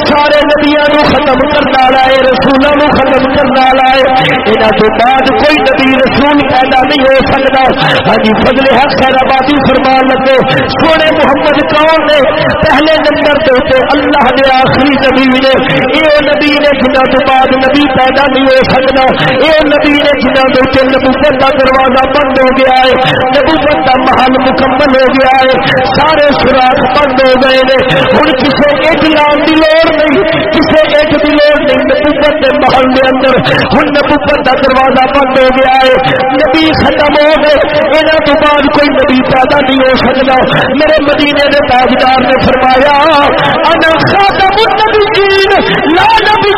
سارے نبیا نو ختم کرنا والا ہے، رسولوں نو ختم کرنا والا ہے۔ یہاں تو بعد کوئی نبی رسول پیدا نہیں ہو سکتا ہاں جی فضل حق خیر آبادی فرمان لگے۔ سونے محمد کون نے پہلے نمبر دے اللہ نے آخری نبی نے۔ یہ نبی نے جنہ تو بعد نبی پیدا نہیں ہو سکتا یہ نبی نے جنہ کے نبوت کا دروازہ بند ہو گیا ہے۔ نبوت کا محل مکمل ہو گیا ہے۔ سارے سوراخ بند ہو گئے نے ہوں کسی ایک نام کی لوڑ نہیں، کسی ایک کی لوڑ نہیں۔ نبوت کے محل کے اندر ہوں نبوت کا دروازہ بند ہو گیا ہے۔ نبی ختم ہو گئے۔ یہاں تو بعد کوئی نبی پیدا نہیں ہو سکتا۔ میرے مدینے کے تاجدار نے فرمایا، انا خاتم النبیین، لا نبی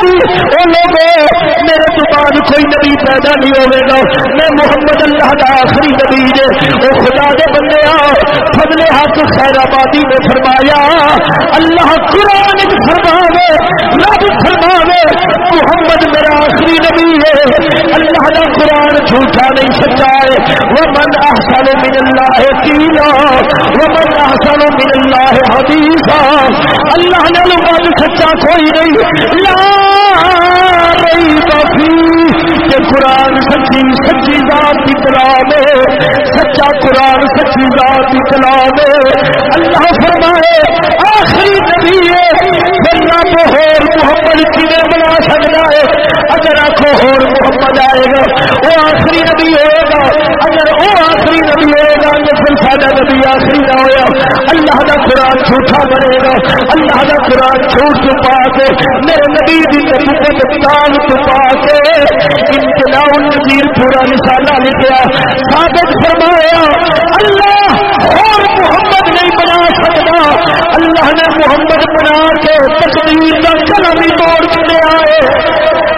بادی او میرے تو بعد کوئی نبی پیدا نہیں ہوے گا۔ میں محمد اللہ کا آخری نبی نے وہ خدا دے بندے فضل حق خیر آبادی نے فرمایا۔ اللہ قرآن فرماوے، رب فرماوے، محمد میرا آخری نبی ہے۔ اللہ کا قرآن جھوٹا نہیں سچا ہے۔ وہ من احسن من اللہ کیلا وہ من احسن من اللہ حدیثا اللہ نے لوگ سچا کوئی نہیں لا رہی کافی کہ قرآن سچی سچی ذات کی کلام ہے۔ سچا قرآن، سچی ذات کی کلام ہے۔ اللہ فرمائے، آخری نبی ہے بندہ کو ہور محمد کنے بنا سکتا ہے۔ اگر آخو ہور محمد آئے گا، وہ آخری نبی ہوئے گا اگر وہ آخری نبی ہوئے گا تو پھر سارا نبی آخری نہ ہوا اللہ کا قرآن جھوٹا بنے گا، اللہ کا قرآن جھوٹ چھپا کے، میرے نبی کی نبی تال چھپا کے امتنا النظیر پورا نشانہ لکھا ثابت فرمایا، اللہ اور محمد نہیں بنا سکتا۔ اللہ نے محمد بنا کے تقدیر کا قلم ہی توڑ کے آئے۔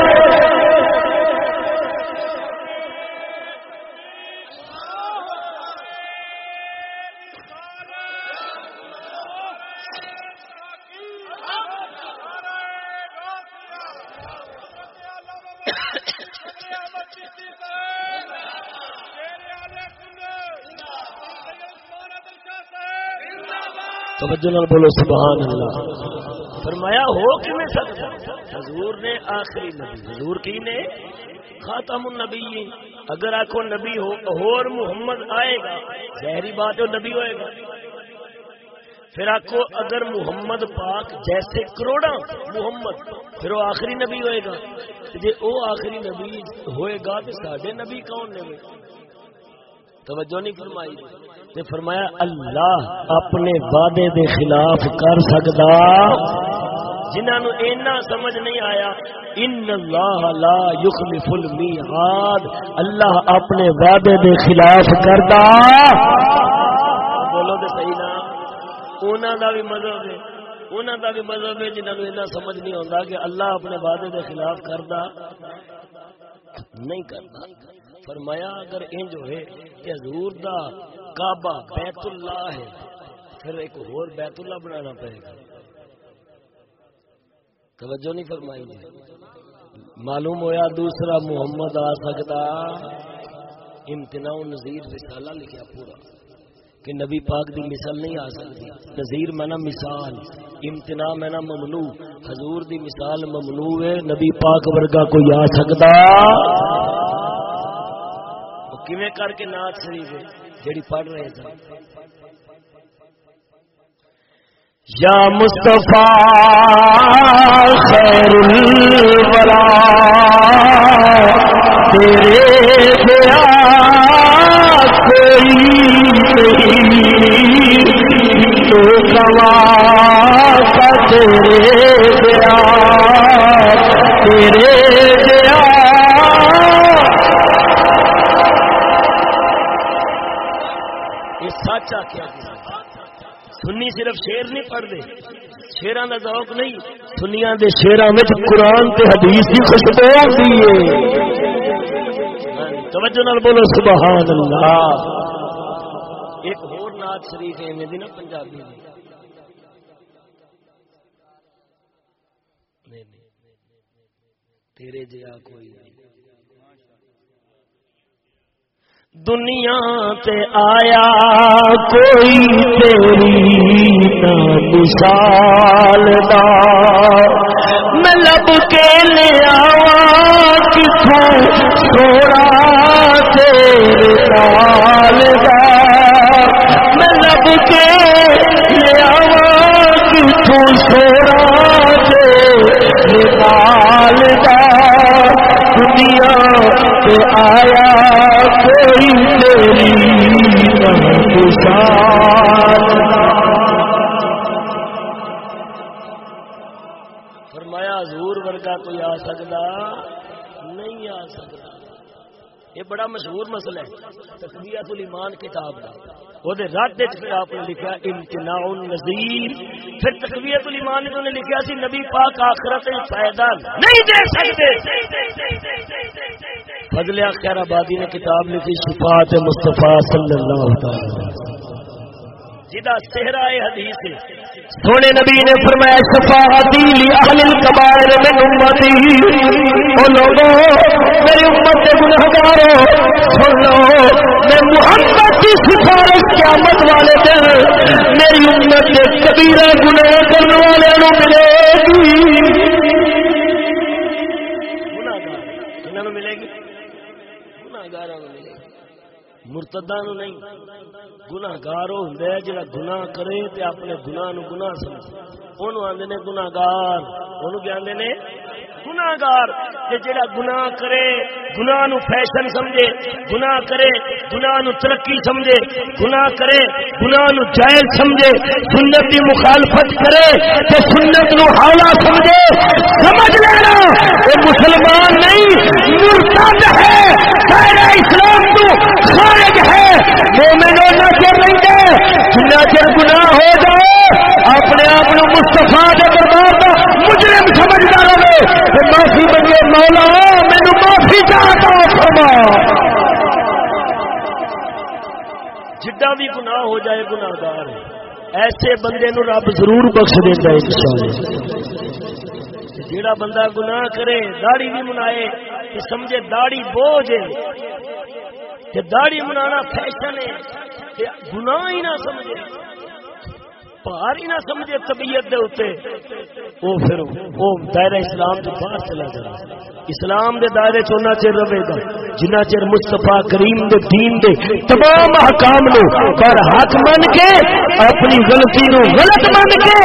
توجہ نال بولو، سبحان اللہ۔ فرمایا، ہو کہ میں سکتا؟ حضور نے آخری نبی، حضور کی نے؟ خاتم النبی اگر آخو نبی ہو اور محمد آئے گا، ظاہری بات ہے نبی ہوئے گا۔ پھر آخو اگر محمد پاک جیسے کروڑا محمد، پھر وہ آخری نبی ہوئے گا۔ جی وہ آخری نبی ہوئے گا تو سارے نبی کون نے؟ توجہ نہیں فرمائی۔ نے فرمایا، اللہ اپنے وعدے دے خلاف کر سکتا جنہوں اینا سمجھ نہیں آیا، ان اللہ لا یخلف المیعاد۔ اللہ اپنے وعدے دے خلاف کردا۔ بولو تے صحیح نا۔ انہاں دا بھی مذہب ہے۔ انہاں دا بھی مذہب ہے جنہوں اینا سمجھ نہیں آتا کہ اللہ اپنے وعدے دے خلاف کردا۔ نہیں کرنا فرمایا اگر انج ہوئے کہ حضور دا کعبہ بیت اللہ ہے، پھر ایک اور بیت اللہ بنانا پڑے گا۔ توجہ نہیں فرمائی جی معلوم ہویا دوسرا محمد آ سکتا۔ امتناع نظیر رسالہ لکھیا پورا۔ کہ نبی پاک دی مثال نہیں آ سکتی۔ نظیر میں نا مثال، امتناع میں نا ممنوع۔ حضور دی مثال ممنوع ہے، نبی پاک ورگا کوئی آ سکتا۔ کیویں کر کے نات شریف جڑی پڑھ رہے تھے یا مصطفیٰ خیر الورا، تیرے دیا کوئی نہیں، تو گوا کا تیرے دیا تیرے یہ سچ آخیا سنی صرف شیر نہیں پڑھتے شیران کا ذوق نہیں سنیا دے شیران میں قرآن تے حدیث کی خوشبو آتی ہے توجہ نال بولو سبحان اللہ ایک اور نعت شریف ہے میں نا پنجابی دی تیرے جیا کوئی نہیں دنیا تے آیا، کوئی تیری مثال دا۔ میں لب کے لے آوا کتوں سوڑا تیرے سال دا۔ میں لب کے لے آوا کتوں سوڑا تیرے سال دا۔ دنیا تے آیا، کوئی تیری فرمایا، حضور ورگا کوئی آ سکتا نہیں آ سکتا یہ بڑا مشہور مسئلہ ہے تقویت الایمان کتاب کا وہ رد پھر آپ نے لکھا امتناع النظیر پھر تقویت الایمان نے لکھا سی، نبی پاک آخرت پیدا نہیں دے سکتے فضل خیر آبادی نے کتاب لکھی، شفاعت مصطفیٰ صلی اللہ علیہ جدا صحرا حدیث سونے نبی نے فرمایا، شفاعتی اہل القبائر من امتی۔ او لوگو، میری امت کے گنہگارو، سن لو، میں محمد کی سفارش قیامت والے دن میری امت کے کبیرہ گناہ کرنے والے ملے گی۔ مرتدہ نو نہیں۔ گناہگار ہوں جڑا گناہ کرے تے اپنے گناہ نو گناہ سمجھے۔ اونوں آندے نے گناہگار، اونوں کی نے؟ گناہگار کہ جڑا گناہ کرے، گناہ نو فیشن سمجھے، گناہ کرے، گناہ نو ترقی سمجھے، گناہ کرے، گناہ نو جائز سمجھے، سنت کی مخالفت کرے تے سنت نو حالا سمجھے، سمجھ لینا وہ مسلمان نہیں، مرتد ہے سارا اسلام تو خارج ہے، مومنوں نہ چر نہیں دے جنہ چر گناہ ہو جائے، اپنے آپ مستفا دربار کا مجرم سمجھتا رہے کہ معافی بنے مولا مینو معافی چاہتا فرما۔ جڈا بھی گناہ ہو جائے گناہ گناگار ایسے بندے نو رب ضرور بخش دیتا ہے جیڑا بندہ گناہ کرے داڑی بھی منائے تو سمجھے داڑی بوجھ ہے۔ کہ داڑی منانا فیشن ہے کہ گناہ ہی نہ سمجھے۔ پار ہی نہ سمجھے طبیعت دے اتنے وہ پھر وہ دائرہ اسلام تو باہر چلا جائے اسلام دے دائرے چنا چر رہے گا۔ جنہ چر مستفا کریم دے دین دے تمام حکام نو پر حق من کے، اپنی غلطی نو غلط من کے،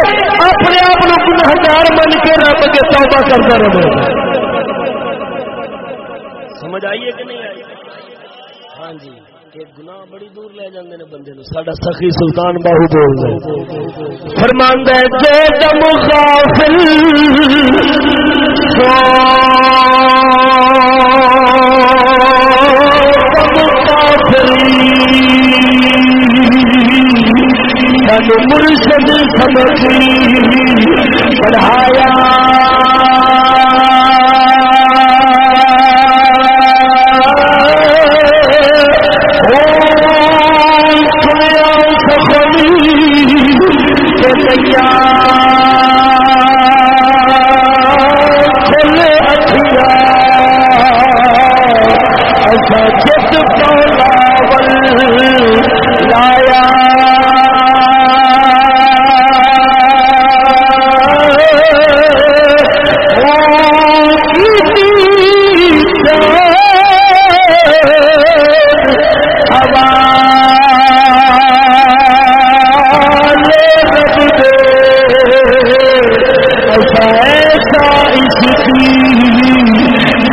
اپنے آپ نو گنہگار من کے رب کے توبہ کرتا رہے۔ گا سمجھ آئیے کہ نہیں آئی؟ ہاں جی۔ گناہ بڑی دور لے جاندے نے بندے نو ساڈا سخی سلطان باہو بول دے۔ فرماندا ہے جو دم غافل مرشد سمجھی پڑھایا ஐயா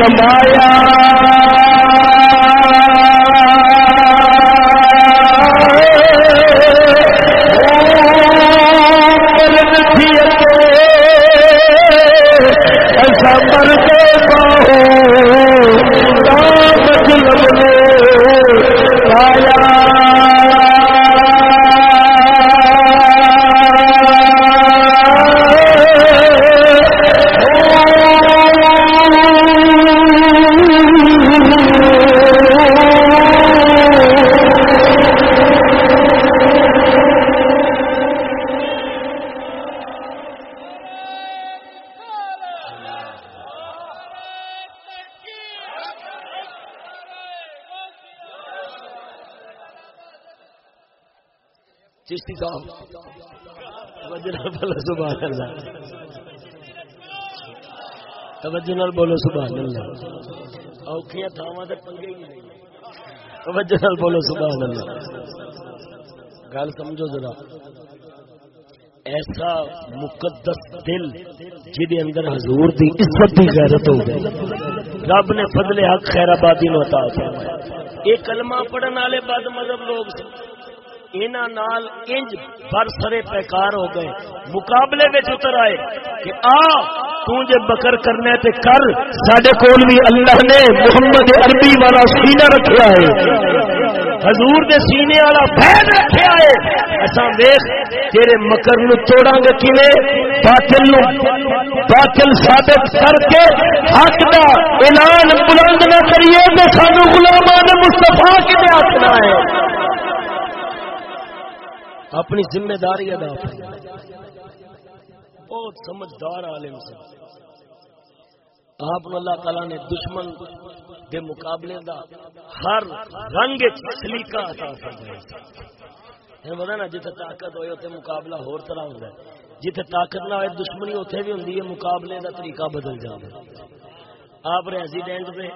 فرمایا چشتی توجہ نال بولو، سبحان اللہ۔ اوکھیاں تھاواں تے پنگے ہی نہیں۔ توجہ نال بولو، سبحان اللہ۔ گل سمجھو ذرا۔ ایسا مقدس دل جہد اندر حضور دی عزت دی غیرت ہو گئی۔ رب نے فضل حق خیر آبادی نو عطا فرمایا۔ یہ کلمہ پڑھن والے بد مذہب لوگ نال انج بر سرے پیکار ہو گئے۔ مقابلے میں اتر آئے کہ آ تجھے بکر کرنا تے کر۔ سڈے کول بھی اللہ نے محمد عربی والا سینہ رکھا ہے۔ حضور دے سینے والا فیض رکھا ہے۔ ایسا ویخ تیرے مکر نو توڑا گے کیویں؟ باطل نو۔ باطل ثابت کر کے حق دا اعلان بلند نہ کریے تو سانو غلامان مصطفی کے آخنا ہے؟ اپنی ذمہ داری ادا بہت سمجھدار عالم سے آپ اللہ تعالی نے دشمن دے مقابلے دا ہر رنگ سلیقہ عطا فرمایا۔ پتا نا جتنے طاقت ہوئے اتنے مقابلہ ہور طرح ہوتا ہے۔ جتنے طاقت نہ ہوئے، دشمنی اتنے بھی ہوں مقابلے دا طریقہ بدل جاتا آپ ریزیڈینٹ سے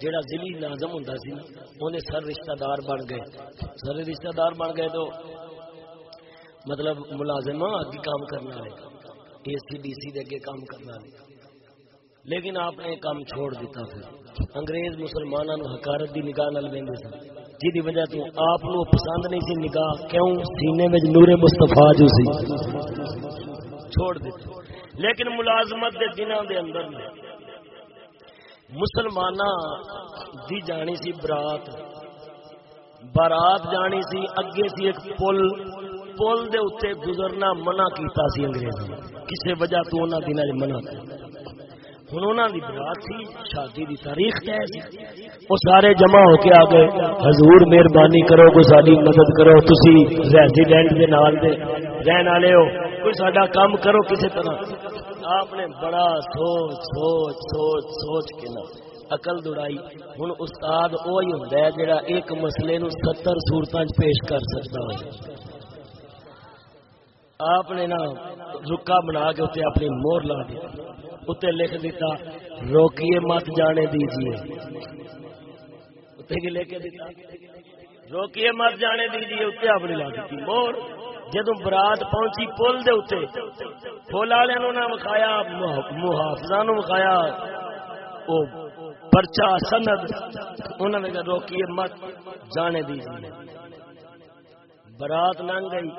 جڑا ضلع نازم ہوں سی انہیں سر رشتہ دار بن گئے۔ سر رشتہ دار بن گئے تو مطلب ملازم اگے کام کرنا ہے اے سی ڈی سی دے اگے کام کرنا ہے لیکن آپ نے کام چھوڑ دیتا پھر۔ انگریز مسلمانوں حکارت دی نگاہ نال ویندے سن۔ جی دی وجہ تو آپ نو پسند نہیں سی نگاہ، کیوں؟ سینے میں نور مصطفی جو سی۔ چھوڑ دیتا۔ لیکن ملازمت دے دنوں دے اندر میں مسلمانہ دی جانی سی برات۔ بارات جانی سی، اگے سی ایک پل۔ پل دے اتنے گزرنا منع کیتا سی انگریز نے۔ کسی وجہ تو انہوں دن منع کیا۔ ہوں انہوں دی برات سی شادی دی تاریخ طے سی۔ وہ سارے جمع ہو کے آ گئے۔ حضور مہربانی کرو، کوئی ساری مدد کرو۔ تسی ریزیڈینٹ دے نال دے رہن والے ہو۔ کوئی ساڈا کام کرو کسی طرح۔ آپ نے بڑا سوچ سوچ سوچ سوچ کے نا اقل دوڑائی۔ ہوں استاد وہی ہوں جا ایک مسئلے نو ستر سورتوں پیش کر سکتا ہے آپ نے نا رکا بنا کے اتنے اپنی مور لا دی، اتنے لکھ دیتا، روکیے مت جانے دیجیے اتنے لے کے دیتا، روکیے مت جانے دیجیے اتنے اپنی لا دیتی۔ مور جدو برات پہنچی پل دے اتنے، پل والے نہ وکھایا محافظ وکھایا۔ وہ پرچا، سند انہوں نے روکیے مت جانے دیجیے برات لنگ گئی۔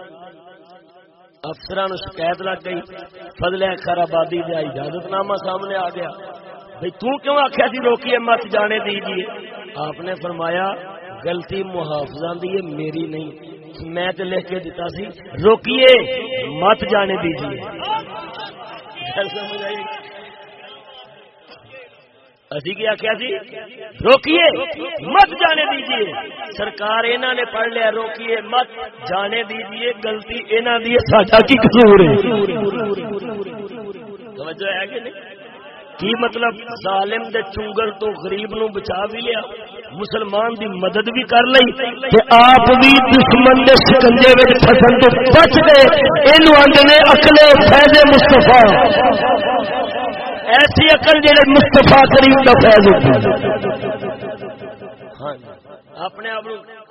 افسران شکایت لگ گئی، فضل خیر آبادی کا اجازت نامہ سامنے آ گیا۔ بھائی تو کیوں آخیا جی روکیے مت جانے دیجیے آپ نے فرمایا، غلطی محافظ دی ہے، میری نہیں۔ میں تو لکھ کے دیتا سی، روکیے، مت جانے دیجیے سمجھ آئی ابھی کیا کیا سی روکیے، مت جانے دیجیے سرکار انہوں نے پڑھ لیا، روکیے، مت جانے دیجیے گلتی انہوں دی ساڈا کی قصور ہے؟ توجہ ہے کہ نہیں؟ کی مطلب؟ ظالم دے چنگل تو غریب نو بچا بھی لیا، مسلمان دی مدد بھی کر لئی، تے آپ بھی دشمن دے شکنجے وچ پھسن تو بچ گئے۔ اینو آندے نے عقل فیض مصطفی۔ ایسی عقل جڑے مستفا کریم کا فیض ہاں جی۔ اپنے آپ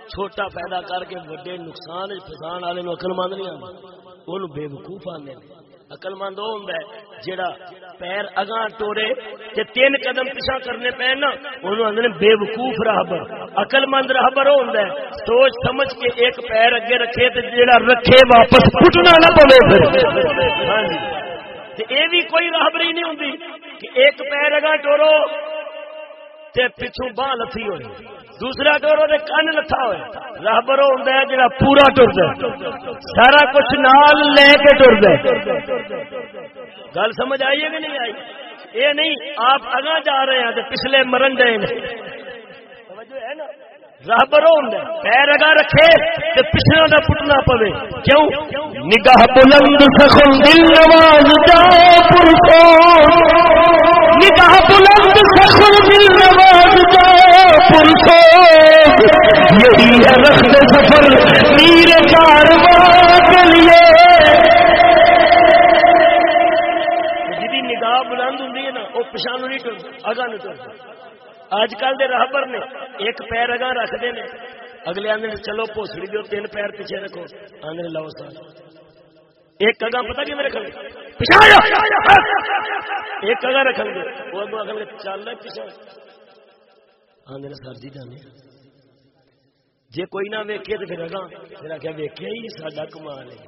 چھوٹا پیدا کر کے وڈے نقصان فسان والے اقل مند نہیں آتا وہ بے وقوف آنے اقل مند وہ ہوں جا پیر اگاں ٹورے تے تین قدم پیچھا کرنے پے نا انہوں آدھے بے وقوف راہبر عقل مند راہبر ہوندا ہے۔ سوچ سمجھ کے ایک پیر اگے رکھے تے جیڑا رکھے واپس پٹنا نہ پوے ہاں جی۔ تے اے بھی کوئی راہبری نہیں ہوندی کہ ایک پیر اگا ٹورو تے پچھوں باہ لتھی ہوئی، دوسرا ٹور وہ کن لتھا ہوئے۔ راہبر ہوتا ہے جڑا پورا ٹرد سارا کچھ نال لے کے ٹرد گل سمجھ آئی ہے کہ نہیں آئی؟ یہ نہیں، آپ اگاں جا رہے ہیں پچھلے مرن گئے راہبر پیر اگا رکھے تو پچھلے نہ پٹنا پوے۔ کیوں؟ نگاہ بلند سخن دل نواز جاؤ پرسوں نگاہ بلند سخر دل نواز پرسو یہی ہے رخت سفر میر کارواں کے لیے۔ جی نگاہ بلند ہوں نا وہ پچھانو نہیں ٹر اگا نہیں ٹر اج کل کے راہبر نے ایک پیر اگاں رکھتے ہیں اگلے آدھے چلو پوسڑی دو تین پیر پیچھے رکھو۔ آدھے لو سر۔ ایک اگا پتا کی میرے کھڑے ایک اگا رکھ گے۔ وہ اگو اگلے چل رہا پیچھے۔ ہاں سر جی جانے۔ جی کوئی نہ ویکے تو پھر اگا پھر آخیا ویکیا ہی ساڈا کمال ہے۔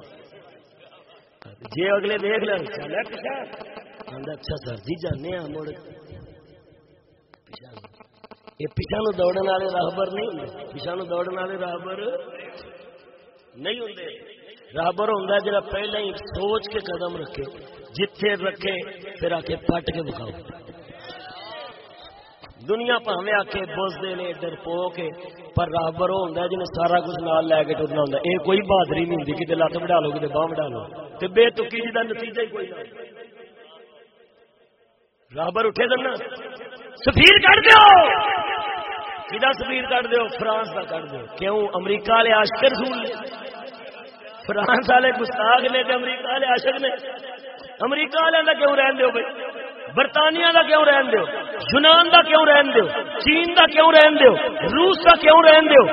جی اگلے دیکھ لیں چل پیچھا اچھا سر جی جانے مڑ۔ یہ پیچھا نو دوڑنے والے راہبر نہیں ہوں پیچھا نو دوڑنے والے راہبر نہیں ہوں رابر ہوں جا پہلے ہی سوچ کے قدم رکھے. جتھے رکھے، پھر آ کے پٹ کے بکھاؤ دنیا پاوے آ کے بس دے ڈر پو کے، پر رابر ہوں جن سارا کچھ نال لے کے ٹرنا ہوں یہ کوئی بہادری نہیں ہوتی کتنے لت بڑھا لو کتنے باہ بڑھا لو. تو بے تکی جی کا نتیجہ ہی کوئی رابر اٹھے دن سفیر کٹ دو کدا سفیر کٹ دو فرانس کا کٹ دو کیوں؟ امریکہ والے آشکر رسول فرانس والے گستاخ نے کہ امریکہ والے عاشق نے۔ امریکہ والے کا کیوں رہن دیو بھائی؟ برطانیہ کا کیوں رہن دیو؟ یونان کا کیوں رہن دیو؟ چین کا کیوں رہن دیو؟ روس کا کیوں رہن دیو؟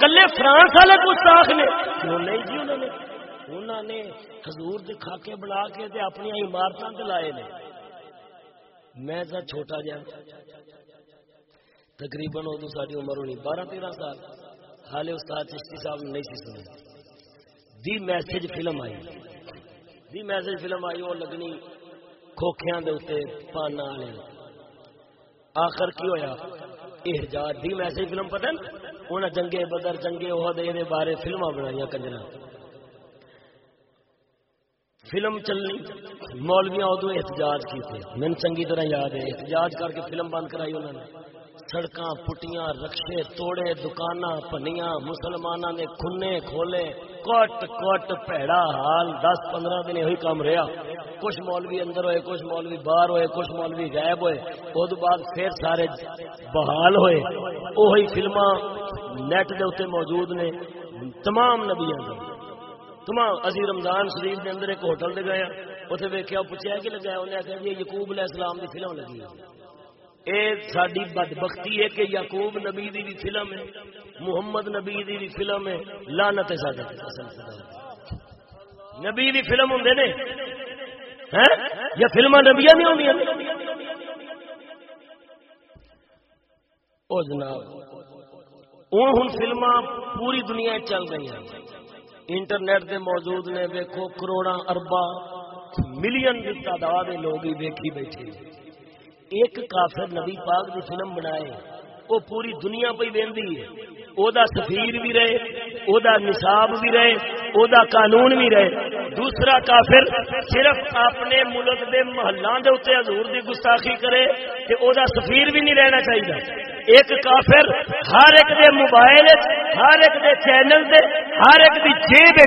کلے فرانس والے گستاخ نے۔ کیوں نہیں جی انہوں نے؟ انہوں نے حضور کے خاکے بنا کے تے اپنی عمارت لائے نے۔ میں تو چھوٹا جا تقریباً ادو ساری عمر ہونی۔ بارہ تیرہ سال۔ حالے استاد چشتی صاحب نے نہیں سی سنی۔ دی میسج فلم آئی۔ دی میسج فلم آئی، وہ لگنی کھوکھیاں دے اتنے پانا والے آخر کی ہویا؟ احجاج دی میسج فلم پتہ انہیں جنگے بدر جنگے عہد بارے فلما بنائی کنجرا فلم چلنی، مولویاں ادو احتجاج کی تھے چنگی طرح یاد ہے، احتجاج کر کے فلم بند کرائی انہوں نے۔ سڑکاں پٹیاں، رکشے، توڑے دکان پنیاں مسلمانوں نے کھنے کھولے۔ کٹ کٹ پیڑا حال، دس پندرہ دن یہ کام رہا کچھ مولوی اندر ہوئے، کچھ مولوی باہر ہوئے، کچھ مولوی غائب ہوئے۔ اس بعد پھر سارے بحال ہوئے۔ وہی فلما نیٹ دے اتنے موجود نے، تمام نبیا تمام ازی رمضان شریف کے اندر ایک ہوٹل دے گیا اتنے ویکیا پوچھا کہ لگایا انہیں آخیا جی یقوب علیہ السلام کی فلم لگی ہے۔ اے ساری بدبختی ہے کہ یعقوب نبی دی بھی فلم ہے، محمد نبی دی بھی فلم ہے۔ لانت نبی دی فلم ہوں نے۔ یا فلم نبیا نہیں ہوں او جناب ہوں ہوں فلم پوری دنیا چل رہی ہیں۔ انٹرنیٹ دے موجود نے ویکو کروڑا اربا ملین کی تعداد لوگ ہی ویکھی بیٹھے۔ ایک کافر نبی پاک دی فلم بنائے، وہ پوری دنیا پہ وہدی ہے۔ او دا سفیر بھی رہے، او دا نصاب بھی رہے او دا قانون بھی رہے۔ دوسرا کافر صرف اپنے ملک دے محلہ دے اتنے حضور دی گستاخی کرے کہ او دا سفیر بھی نہیں رہنا چاہیے ایک کافر ہر ایک دے موبائل ہر ایک دے چینل دے، ہر ایک دی جیب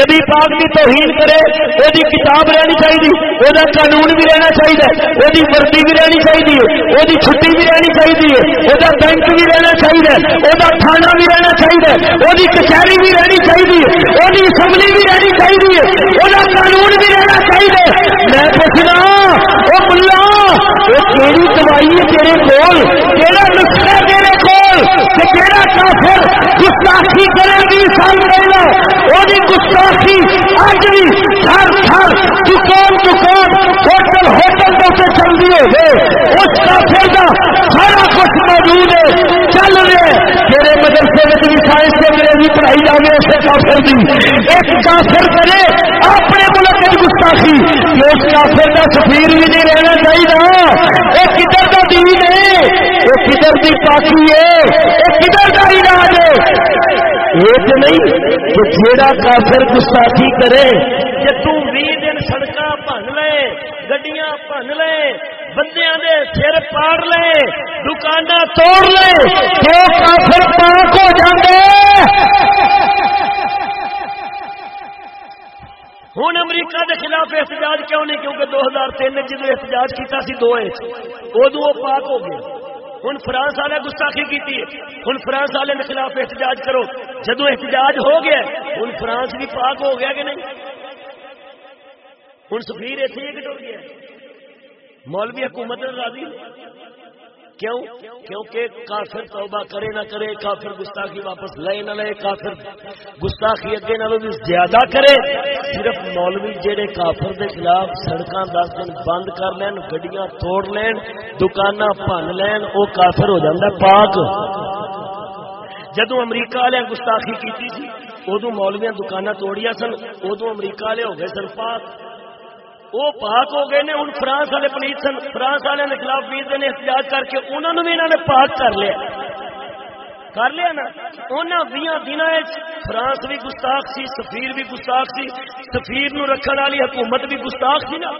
نبی پاک دی توہین کرے۔ وہ دی کتاب رہنی چاہیے وہ دا قانون بھی رہنا چاہیے وہ دی وردی بھی رہنی چاہیے وہ دی چھٹی بھی رہنی چاہیے وہ دا بینک بھی رہنا چاہیے وہ دا تھانہ بھی رہنا چاہیے وہ دی کچہری بھی رہنی چاہیے وہ دی اسمبلی بھی رہنی چاہیے وہ قانون بھی رہنا چاہیے۔ میں پوچھنا وہ بلا وہ تیری دوائی تیرے کول کہڑا نسخہ تیرے کول، کہ کہڑا کافر گستاخی کرے بھی سال پہلے وہ گستاخی اج بھی تھر تھر دکان دکان ہوٹل ہوٹل کے چل دیے ہوئے۔ اس کافر کا سارا کچھ موجود ہے۔ چل رہے۔ تیرے مدرسے میں بھی سائنس کے دی ایک کافر کرے، اپنے ملک کی گستاخی۔ کہ اس کافر کا سفیر بھی نہیں رہنا چاہیے یہ کدھر کا دین ہے؟ یہ کدھر کی پاکی ہے؟ یہ کدھر کا علاج ہے؟ ایک نہیں، کہ جیڑا کافر گستاخی کرے کہ تو بھی دن سڑکاں بن لے گڈیاں بن لے بندیاں دے سر پاڑ لے دکان توڑ لے تو کافر پاک ہو جاندے۔ ہوں امریکہ کے خلاف احتجاج کیوں نہیں؟ کیونکہ دو ہزار تین جدو احتجاج کیا سی دو ادو وہ پاک ہو گیا ہوں فرانس والے گستاخی کی ہوں فرانس والے کے خلاف احتجاج کرو۔ جدو احتجاج ہو گیا ہوں فرانس بھی پاک ہو گیا کہ نہیں؟ ہوں سفیر اتنے ایک ٹوٹ گیا مولوی حکومت راضی؟ کیوں؟ کیونکہ کافر توبہ کرے نہ کرے، کافر گستاخی واپس لے نہ لے کافر گستاخی اگے نالوں بھی زیادہ کرے۔ صرف مولوی جہے کافر دے خلاف سڑکاں دس دن بند کر لین، گڈیاں توڑ لین، دکاناں بن لین، او کافر ہو جاندہ پاک۔ جدو امریکہ والے گستاخی کی تھی ادو مولویاں دکاناں توڑیاں سن ادو امریکہ والے ہو گئے سن، پاک۔ وہ پاک ہو گئے نے ہوں فرانس والے پولیس سن، فرانس والے کے خلاف بیس دن احتجاج کر کے انہوں نے بھی انہوں نے پاک کر لیا۔ کر لیا نا؟ انہوں بھی دن فرانس بھی گستاخ سی، سفیر بھی گستاخ سی، سفیر نو رکھنے والی حکومت بھی گستاخ سی نا۔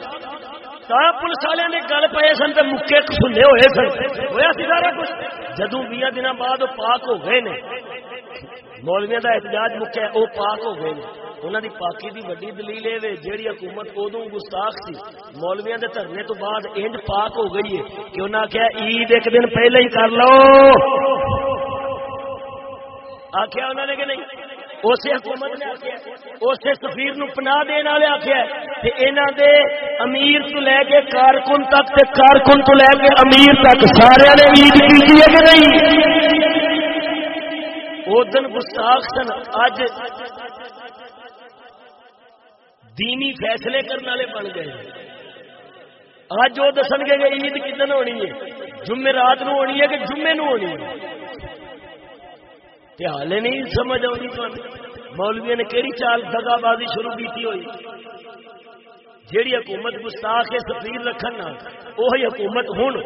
پولیس والے نے گل پائے سن تو مکے کسلے ہوئے سن۔ ہوا سی سارا کچھ؟ جدو بھی دن بعد پاک ہو گئے نے مولویا کا احتجاج مکیا وہ پاک ہو گئے انہوں دی پاکی دی وڈی دلیل ہے جیڑی حکومت ادو گستاخ سی مولویا کے دھرنے تو بعد انج پاک ہو گئی ہے کہ انہوں نے عید ایک دن پہلے ہی کر لو۔ آخیا انہوں نے کہ نہیں؟ اسے حکومت نے آخیا اسے سفیر نو پناہ دن والے آخیا انہوں دے امیر تو لے کے کارکن تک تے کارکن تو لے کے امیر تک سارے نے عید کی ہے کہ نہیں؟ وہ دن گستاخ سن، اج دینی فیصلے کرنے والے بن گئے۔ اج وہ دس گے کہ عید کتنے ہونی ہے؟ جمعے رات نو ہونی ہے کہ جمعے نو ہونی ہے؟ حالے نہیں سمجھ آنی مولوی نے کہڑی چال دگا بازی شروع کی ہوئی؟ جیڑی حکومت گستاخ سفیر رکھن وہی حکومت ہوں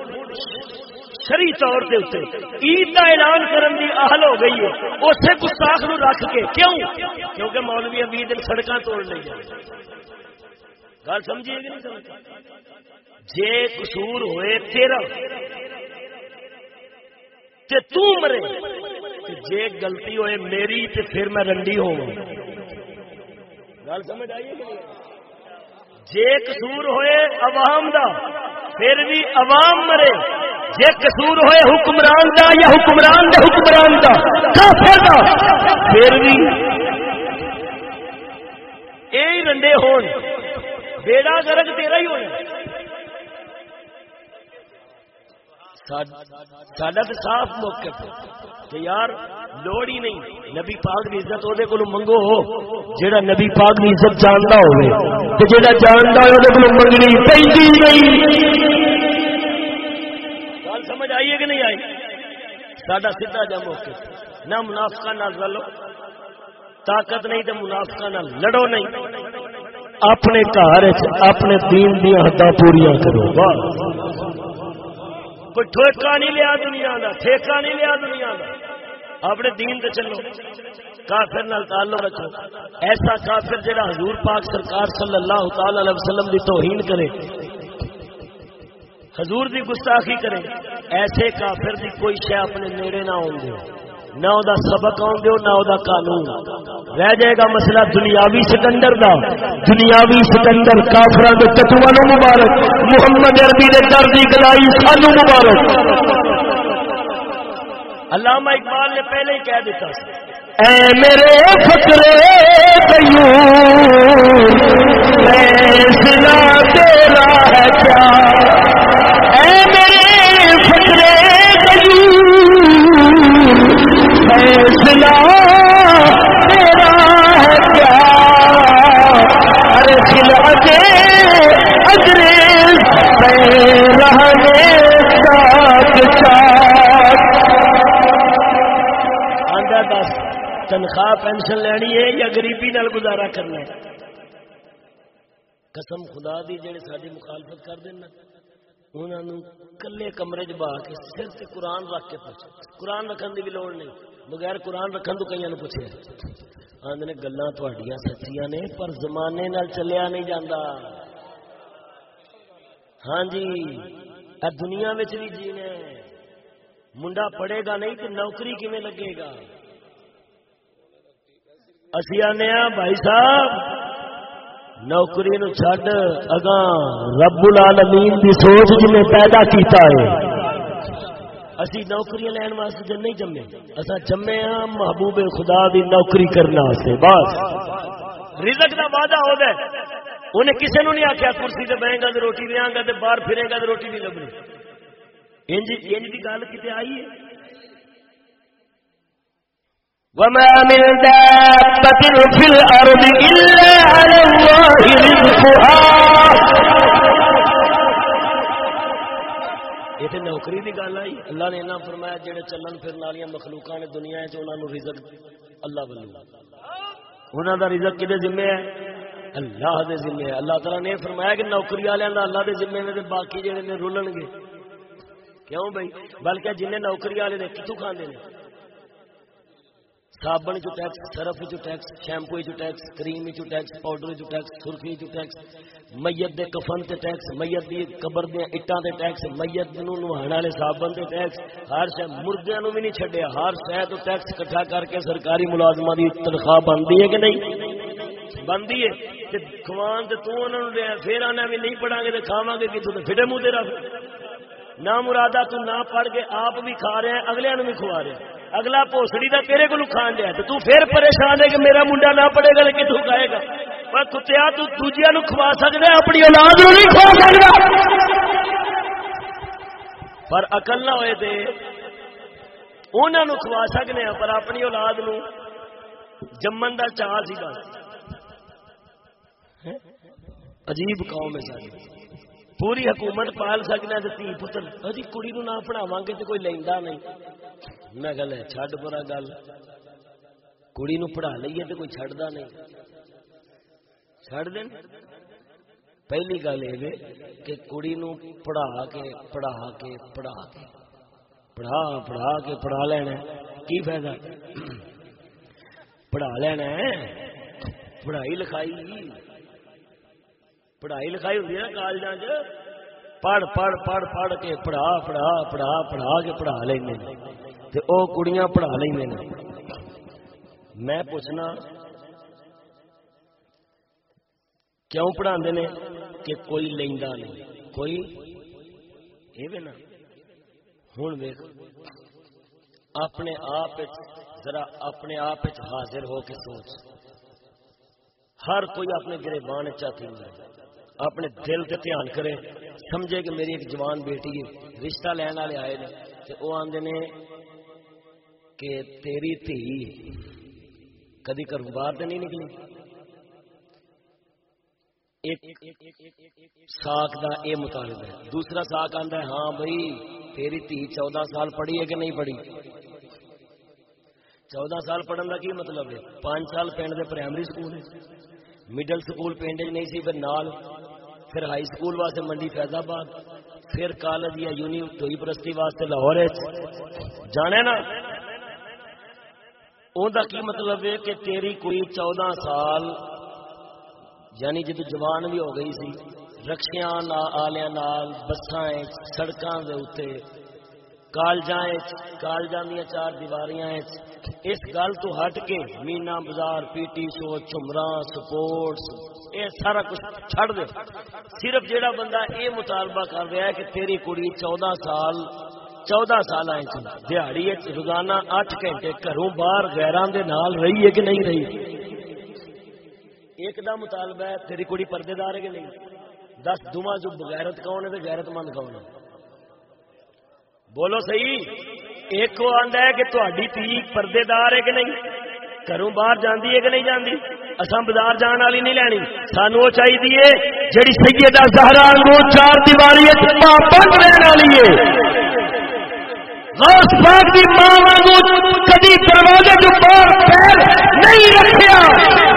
شری طور کے اتنے عید کا اعلان کرن دی اہل ہو گئی ہے۔ اسے گستاخ نو رکھ کے۔ کیوں؟ کیونکہ مولوی ابھی دن سڑک توڑ لے جائے گل سمجھیے گی نہیں سمجھ جے قصور ہوئے تیرا، تے تو مرے۔ تے جے غلطی ہوئے میری، تے پھر میں رنڈی ہوں گل سمجھ آئیے جے قصور ہوئے عوام دا، پھر بھی عوام مرے۔ جے قصور ہوئے حکمران دا یا حکمران دے حکمران دا، کافر دا، پھر بھی اے رنڈے ہون۔ بیڑا گرگ تیرا ہی ہونا۔ سڈا تو صاف موقع کہ یار لوڑ ہی نہیں، نبی پاک کی عزت وہ کو منگو ہو جہاں نبی پاک کی عزت جانتا ہو جا جانتا ہو وہ منگنی نہیں؟ سمجھ آئیے کہ نہیں آئی؟ سڈا سیدا جا موقع نہ منافقہ نہ لو طاقت نہیں تو منافقہ نہ لڑو نہیں۔ اپنے گھر اپنے دین دیا حداں پوریا کرو۔ کوئی ٹھیکا نہیں لیا دنیا کا ٹھیکا نہیں لیا دنیا کا اپنے دین سے چلو، کافر نال تعلق رکھو۔ ایسا کافر جہاں حضور پاک سرکار صلی اللہ تعالی علیہ وسلم کی توہین کرے، حضور دی گستاخی کرے، ایسے کافر دی کوئی شے اپنے نیڑے نہ ہوں نہ دا سبق آؤں گے نہ دا قانون۔ رہ جائے گا مسئلہ دنیاوی سکندر دا۔ دنیاوی سکندر کافران دے تتوانو مبارک۔ محمد عربی دے دردی گلائی سانو مبارک۔ علامہ اقبال نے پہلے ہی کہہ دیتا اے میرے فکرے قیوم قسم خدا دی جڑے ساری مخالفت کر دینا انہوں کلے کمرے چ بہ کے سر سے قرآن رکھ کے پوچھ قرآن رکھن کی بھی لوڑ نہیں، بغیر قرآن رکھن تو کئی پوچھے آدھے گلا سچیاں نے، پر زمانے نال چلیا نہیں جانا ہاں جی دنیا میں بھی جینے منڈا پڑھے گا نہیں تو نوکری کیون لگے گا؟ اسی آنے بھائی صاحب نوکری نو چھڈ، اگاں رب العالمین دی سوچ جن پیدا کیتا ہے۔ اسی نوکری لین واسطے جن نہیں جمے۔ اسا جمے ہاں محبوب خدا دی نوکری کرنا سے بس۔ رزق دا وعدہ ہو گئے انہیں کسی نو نہیں آخیا کرسی تے بہے گا روٹی دیا گا تے باہر پھرے گا روٹی نہیں لبنی۔ انج انج دی گل کتے آئی ہے؟ وما من دابة في الأرض إلا على الله رزقها. یہ نوکری کی گل آئی۔ اللہ نے انہیں فرمایا جہے چلن پھرن والی مخلوق نے دنیا رزق اللہ بلو انہوں کا رزق کھے ذمے ہے؟ اللہ دے ذمے ہے۔ اللہ تعالیٰ نے فرمایا کہ نوکری والوں کا اللہ دے ذمے نے باقی جہے نے رولن گے۔ کیوں بھائی؟ بلکہ جن نوکری والے نے کتوں کھانے صابن چ ٹیکس، سرف چ ٹیکس، شیمپو چ ٹیکس، کریم چ ٹیکس، پاؤڈر چ ٹیکس، سرخی چ ٹیکس، میت دے کفن تے ٹیکس، میت دی قبر دے اٹاں تے ٹیکس، میت نو نہانے والے صابن تے ٹیکس، ہر شے مردیاں نو بھی نہیں چھڈیا، ہر شے تو ٹیکس اکٹھا کر کے سرکاری ملازماں دی تنخواہ بندی ہے کہ نہیں؟ بندی ہے۔ تے کھوان تے تو انہاں نو دے، پھر آنا بھی نہیں پڑھاں گے تے کھاواں گے کتھوں تے پھٹے منہ تے رکھ نہ مرادہ تو نہ پڑھ کے آپ بھی کھا رہے ہیں اگلے نو بھی کھوا رہے ہیں۔ اگلا پوسڑی کا تیرے کو کھان دیا تو پھر پریشان ہے کہ میرا منڈا نہ پڑے گا لیکن تو کھائے گا۔ پر کتیا تو دوجیا نو کھوا سکتا اپنی اولاد نو نہیں کھوا سکتا پر اقل نہ ہوئے تھے انہوں نے کھوا سکنے ہیں پر اپنی اولاد نو جمن کا چاہ سی بس۔ ہاں؟ عجیب قوم ہے ساری۔ پوری حکومت پال سکنا تھی پتر۔ ابھی کڑی نو نہ پڑھاوا گے تو کوئی لینا نہیں۔ میں گل ہے چڈ برا گل۔ کڑی نو پڑھا لیے تو کوئی چڈتا نہیں۔ چڑ دین۔ پہلی گل یہ کہ کڑی نو پڑھا کے پڑھا کے پڑھا کے۔ پڑھا پڑھا کے، پڑھا لینا۔ کی فائدہ؟ پڑھا لینا پڑھائی لکھائی۔ پڑھائی لکھائی ہوتی ہے نا کالج پڑھ پڑھ پڑھ پڑھ کے پڑھا پڑھا پڑھا پڑھا کے پڑھا لیں او کڑیاں پڑھا لیں میں پوچھنا کیوں پڑھا نے کہ کوئی لینا نہیں کوئی یہ نا ہوں ویک اپنے آپ ذرا اپنے آپ حاضر ہو کے سوچ ہر کوئی اپنے گرے بان چاہتی ہوں اپنے دل سے دھیان کرے سمجھے کہ میری ایک جوان بیٹی رشتہ لین والے آئے نے وہ آدھے نے کہ تیری تھی کدی گھروں باہر تو نہیں نکلی۔ ساک دا اے مطالبہ ہے۔ دوسرا ساک آتا ہے ہاں بھائی، تیری تھی چودہ سال پڑھی ہے کہ نہیں پڑھی؟ چودہ سال پڑھنے کا کی مطلب ہے؟ پانچ سال پنڈ کے پرائمری سکول مڈل سکول پنڈ نہیں سی، پھر نال پھر ہائی سکول واسطے منڈی فیض آباد پھر کالج یا یونی پرستی واسطے لاہور جانے نا؟ ان کا کی مطلب ہے کہ تیری کوئی چودہ سال یعنی جدو جوان بھی ہو گئی سی رکشیا آلیا نال، بساں سڑکاں دے اتنے کالجاں کالجاں دیا چار دیواریاں اس گل تو ہٹ کے مینا بازار، پی ٹی شو چمرا سپورٹس، یہ سارا کچھ چھڑ دے۔ صرف جیڑا بندہ یہ مطالبہ کر رہا ہے کہ تیری کڑی چودہ سال چودہ سال آئے دیہڑی روزانہ اٹھ گھنٹے گھروں باہر گیران دے نال رہی ہے کہ نہیں رہی؟ ایک دا مطالبہ ہے، تیری کڑی پردے دار ہے کہ نہیں؟ دس دما جو بغیرت کون ہے تو غیرت مند کون ہے؟ بولو صحیح؟ ایک کو آندا ہے کہ تہاڈی تھی پردے دار ہے کہ نہیں؟ گھروں باہر جاندی ہے کہ نہیں جاندی؟ اساں بازار جان والی نہیں لینی۔ سانو وہ چاہیے جڑی سیدہ زہرا انگو چار دیواری پابند رہن والی ہے۔ غوث پاک دی ماں وانگو کدی دروازے جو باہر پیر نہیں رکھیا۔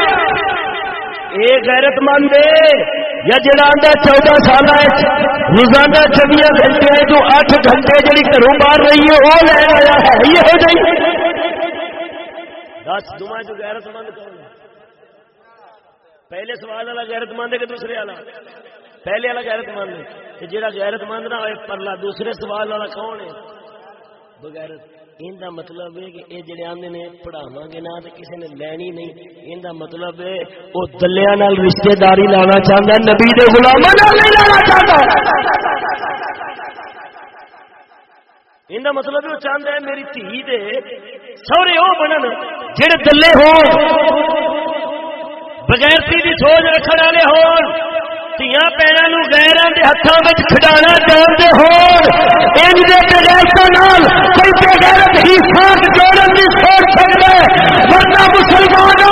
اے غیرت مند یا جڑا آدھا چودہ سال روزانہ چوبیس گھنٹے تو اٹھ گھنٹے جی گھروں باہر رہی ہے وہ لے آیا ہے، یہ ہو جائے دس دو جو غیرت مند کون پہلے سوال والا غیرت مند ہے کہ دوسرے والا؟ پہلے والا غیرت مند ہے جہاں غیرت مند نہ ہوئے پرلا دوسرے سوال والا کون ہے؟ بغیرت ان کا مطلب ہے کہ یہ جڑے آدھے نے پڑھاوا گے نہ کسی نے لینی نہیں ان کا مطلب ہے وہ دلیا رشتے داری لانا چاہتا نبی گلام لانا چاہتا ان کا مطلب وہ چاہتا ہے میری دھی دے سورے وہ بنن، جڑے دلے ہو بغیر کی سوچ رکھنے والے ہو دیا پیروں گیروں کے ہاتھوں میں کھڈانا جانتے ہو کوئی بغیرت ہی ساتھ جوڑن کی سوچ سکتا ہے ورنہ مسلمانوں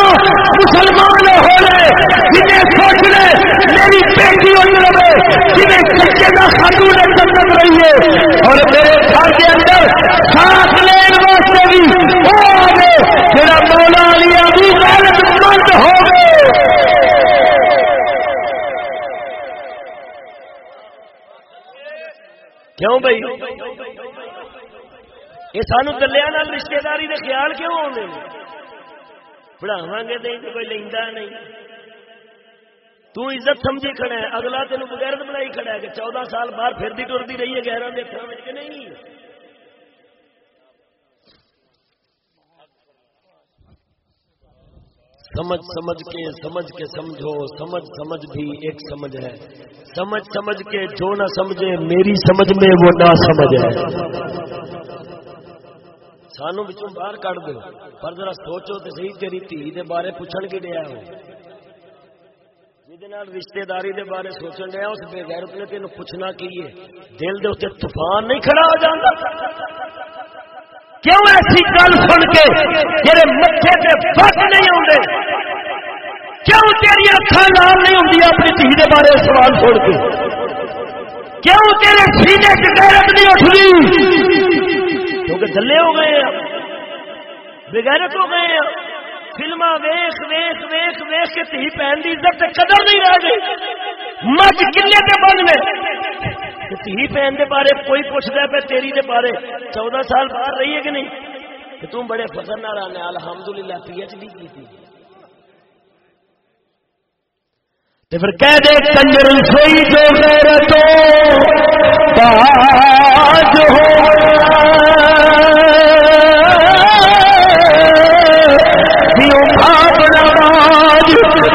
مسلمان ہو رہے جنہیں سوچ رہے میری بیٹی ہوئی رہے جنہیں سچے کا خاتو نے جنت رہی ہے اور میرے گھر کے اندر ساتھ لین واسطے بھی وہ آگے جڑا مولا علی ابو غیرت مند ہو کیوں بھائی؟ یہ سانو دلیا رشتے داری کے خیال کیوں آ پڑھاوا گے نہیں کوئی لینا نہیں۔ تو عزت سمجھی کھڑا ہے، اگلا تین بغیر بنائی کھڑا ہے کہ چودہ سال باہر پھر دی ٹرتی رہی ہے گہرا دیکھا نہیں؟ سمجھ سمجھ کے سمجھ کے سمجھو، سمجھ سمجھ بھی ایک سمجھ ہے۔ سمجھ سمجھ کے جو نہ سمجھے، میری سمجھ میں وہ نہ سمجھ ہے سانو بچوں باہر کٹ دو۔ پر ذرا سوچو تو صحیح تیری تھی دے بارے پوچھن کی دیا ہو۔ رشتے داری دے بارے سوچن دیا اس بے غیرت نے تین پوچھنا کی ہے۔ دل دے اتنے طوفان نہیں کھڑا ہو جاتا کیوں ایسی گل سن کے جی متے سے فرق نہیں آتے کیوں تیری اکھان لال نہیں ہوں اپنی دھی کے بارے سوال چھوڑ کے؟ کیوں تیرے سینے کی غیرت نہیں اٹھتی کیونکہ دلے ہو گئے ہیں۔ بغیرت ہو گئے ہیں۔ فلما ویخ ویخ ویخ ویخ کے تھی پہن کی عزت قدر نہیں رہ گئی۔ مجھ کلے کے بند میں۔ تھی پہن کے بارے کوئی پوچھتا پہ تیری دے بارے۔ چودہ سال باہر رہی ہے کہ نہیں؟ کہ تم بڑے فخر نہ رہنے الحمدللہ، پی ایچ ڈی کی تھی۔ تو پھر کہہ دے کنجر سوئی جو غیرتوں، باج ہو۔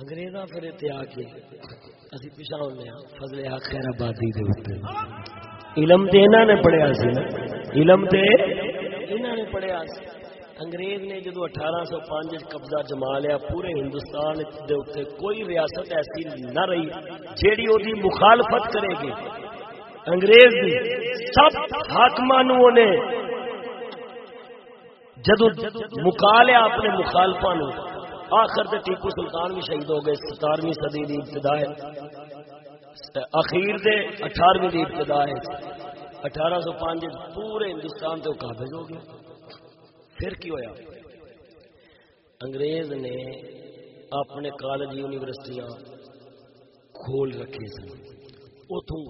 انگریزا پھر اتنے آ کے اسی پچھا ہونے فضل حق خیر آبادی علم تے انہاں نے پڑھیا سی نا۔ علم تے انہاں نے پڑھیا سی۔ انگریز نے جدو اٹھارہ سو پانچ قبضہ جما لیا، پورے ہندوستان دے اتنے کوئی ریاست ایسی نہ رہی جیڑی وہ مخالفت کرے گی۔ انگریز دی سب حاکمانوں نے جدو مکا لیا اپنے مخالفا آخر تے ٹیپو سلطان بھی شہید ہو گئے، ستارویں صدی کی ابتدا ہے۔ اخیر دے اٹھارویں دی ابتدا ہے۔ اٹھارہ سو پانچ پورے ہندوستان تو قابض ہو گیا پھر کی ہویا؟ انگریز نے اپنے کالج یونیورسٹیاں کھول رکھے سن۔ اتوں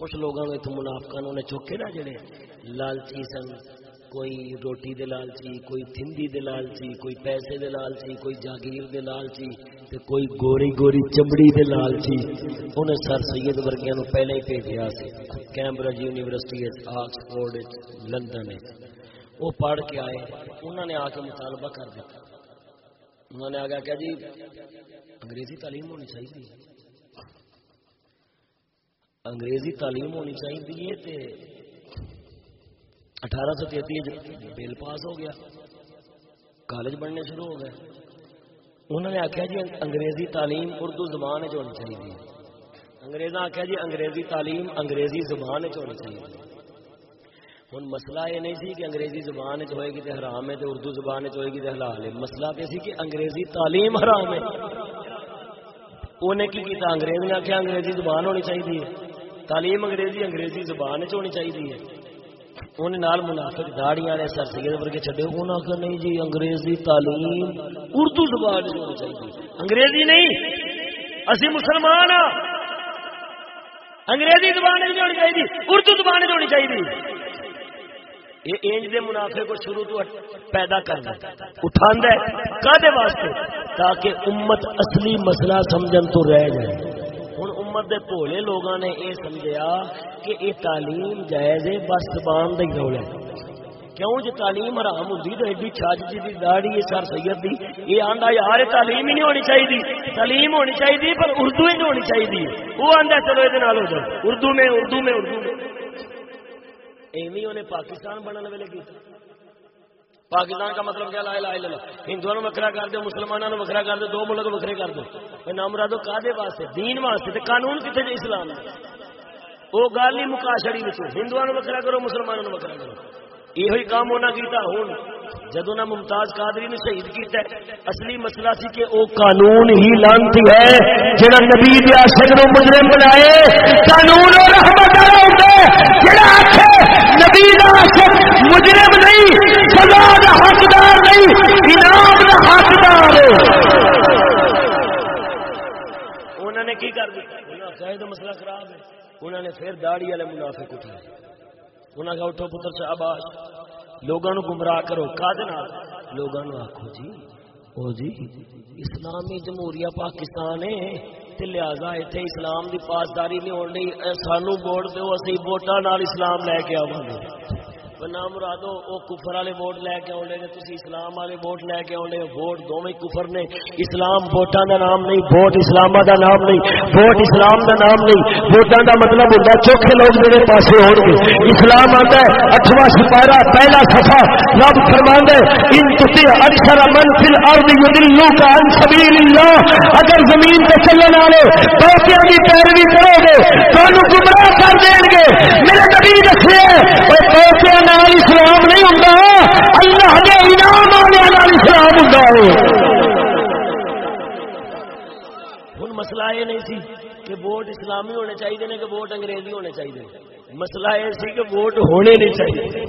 کچھ لوگوں نے منافقہ نے چوکے نا جڑے۔ لالچی سن کوئی روٹی دے لالچی کوئی تھندی دے لالچی کوئی پیسے دے لالچی کوئی جاگیر دے لالچی تے کوئی گوری گوری چمڑی دے لالچی انہیں سر سید ورگیاں نو پہلے ہی بھیجیا سی۔ کیمبرج یونیورسٹی آکسفورڈ لندن وہ پڑھ کے آئے، انہوں نے آ کے مطالبہ کر دیا۔ انہوں نے آگیا کہ جی انگریزی تعلیم ہونی چاہیے۔ انگریزی تعلیم ہونی چاہیے اٹھارہ سو تینتی بل پاس ہو گیا، کالج بننے شروع ہو گئے۔ انہوں نے آخیا جی انگریزی تعلیم اردو زبان ہونی چاہیے۔ انگریزاں آخیا جی انگریزی تعلیم انگریزی زبان ہونی چاہیے۔ ہوں مسئلہ یہ نہیں سی کہ انگریزی زبان ہوئے گی تو حرام ہے تو اردو زبان ہوئے گی تو حلال ہے۔ مسئلہ تو سی کہ انگریزی تعلیم حرام ہے۔ انہیں کی کیتا؟ انگریز نے آخیا انگریزی زبان ہونی چاہیے۔ تعلیم انگریزی انگریزی زبان ہونی چاہیے۔ انہیں نال منافق داڑیاں نے سر سید ورگے چھڈے انہوں نے نہیں جی انگریزی تعلیم اردو زبان ہونی چاہیے انگریزی نہیں اسی مسلمان ہاں انگریزی زبان نہیں ہونی چاہیے اردو زبان ہونی چاہیے یہ اینج دے منافع کو شروع تو پیدا کرنا اٹھانا ہے واسطے تاکہ امت اصلی مسئلہ سمجھن تو رہ جائے ہوں امت دے بھولے لوگوں نے یہ سمجھا کہ یہ تعلیم جائز ہے، بس زبان کا ہی رول ہے۔ کیوں جی تعلیم حرام ہوں تو ایڈی چھج جی کی داڑی ہے سر سید دی۔ یہ آندا یار تعلیم ہی نہیں ہونی چاہیے تعلیم ہونی چاہیے پر اردو ہی ہونی چاہیے وہ آندا چلو یہ ہو جائے اردو میں اردو میں اردو میں۔ ایویں انہیں پاکستان بننے والے کی۔ پاکستان کا مطلب کیا؟ لا لا ہندو وکرا کر دو مسلمانوں وکرا کر دو دو ملک وکرے کر دو۔ نام مرادو کا واسطے؟ دین واسطے۔ قانون کتنے اسلام۔ وہ گل ہی مکا چڑی ہندو وکرا کرو مسلمانوں وکرا کرو۔ یہ کام ہونا کیتا ہوں جدو نہ ممتاز قادری نے شہید کیتا ہے اصلی مسئلہ سی کہ وہ قانون ہی لانتی ہے جڑا نبی دیا سگرو مجرم بنائے قانون اور رحمت جڑا نبی دا مجرم نہیں سزا دا حقدار نہیں انعام دا حقدار۔ انہوں نے کی کر دیا؟ مسئلہ خراب ہے۔ انہوں نے پھر داڑی والے منافق اٹھائے۔ انہوں نے اٹھو پتر شہباز لوگوں گمراہ کرو، کا لوگوں آخو جی او جی اسلامی جمہوریہ پاکستان ہے لہذا اتنے اسلام دی پاسداری نہیں ہونی سانو ووٹ دو، اسی ووٹاں اسلام لے کے آواں نام مرادو او کفر والے ووٹ لے کے آنے نے تھی اسلام والے ووٹ لے کے آنے ووٹ دونوں کفر نے۔ اسلام ووٹاں دا نام نہیں، ووٹ اسلام دا نام نہیں، ووٹ اسلام دا نام نہیں۔ ووٹاں دا مطلب ہوتا چوکھے لوگ میرے پاس ہو گے۔ اسلام آتا ہے، اٹھواں سپارہ، پہلا سفا رب فرماند ان تھی اکثر من فل ارد یدلو کا ان سبیل اللہ۔ اگر زمین پہ چلنے والے توتیاں کی پیروی ہونے چاہیے کہ ووٹ انگریزی ہونے چاہیے۔ مسئلہ یہ سی کہ ووٹ ہونے نہیں چاہیے۔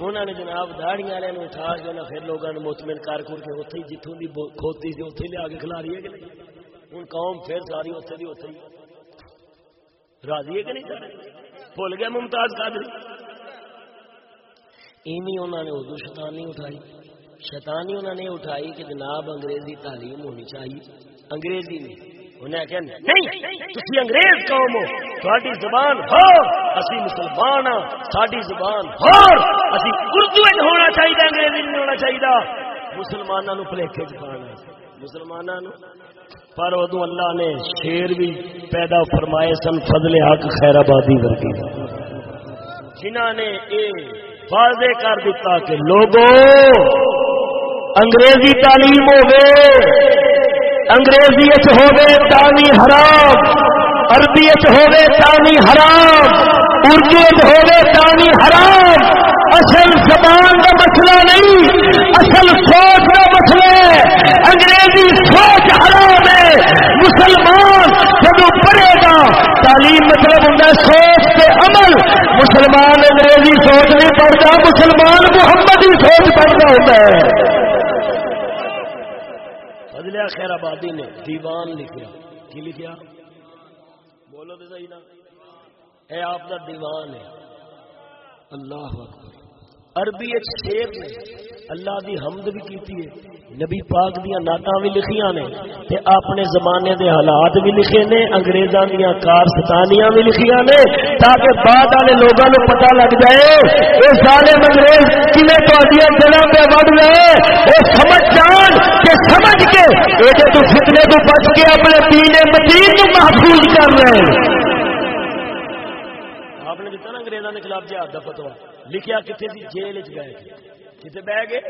انہوں نے جناب داڑی والے اٹھا کے انہیں پھر لوگوں نے مطمئن کر کر کے اتنے جتوں کی کھوتی سی اتنے لیا کے کھلا رہی ہے کہ نہیں؟ ہوں قوم پھر ساری اتنے کی اتنے راضی ہے کہ نہیں بھول گیا ممتاز قادری۔ ایویں انہوں نے اردو شیطانی اٹھائی۔ شیطانی انہوں نے اٹھائی کہ جناب انگریزی تعلیم ہونی چاہیے۔ انگریزی میں انہیں آخیا نہیں تھی انگریز قوم ہو تھوڑی زبان ہو اسی مسلمان ہاں ساری زبان ہو اسی اردو ہونا چاہیے انگریزی نہیں ہونا چاہیے مسلمانوں پلیکھے چ پانا مسلمانوں پر ادو اللہ نے شیر بھی پیدا فرمائے سن، فضل حق خیر آبادی ورگی۔ جنہ نے اے واضح کر دیتا کہ لوگوں انگریزی تعلیم ہوگے انگریزی ہوگے تانی حرام، عربی ہوگے تانی حرام، اردو ہوگے تانی حرام۔ اصل زبان کا مسئلہ نہیں، اصل سوچ کا مسئلہ ہے۔ انگریزی سوچ حرام ہے۔ مسلمان جب پڑھے گا، تعلیم مطلب ہوں سوچ کے عمل۔ مسلمان انگریزی سوچ نہیں پڑھتا، مسلمان محمد سوچ پڑھتا ہوتا ہے۔ فضلیا خیر آبادی نے۔ دیوان لکھا کی لکھا بولو تو صحیح نا۔ اے آپ کا دیوان ہے۔ اللہ اکبر۔ عربی ایک شیر نے۔ اللہ دی حمد بھی کیتی ہے۔ نبی پاک دیا نعتاں بھی لکھیاں نے۔ تے اپنے زمانے دے حالات بھی لکھے نے۔ انگریزاں دیا کارستانیاں بھی لکھیاں نے۔ تاکہ بعد والے لوگوں کو پتہ لگ جائے۔ اے ظالم انگریز کنے تہاڈیاں دلاں تے وڑ رہے؟ اے سمجھ جان۔ سمجھ کے اے تو فتنے تو بچ کے اپنے دین مدین کو محفوظ کر رہے ہیں۔ آپ نے جتنا انگریزوں کے خلاف جہاد کا فتوا لکھیا کتنے سی؟ جیل چ گئے کتنے بہ گئے؟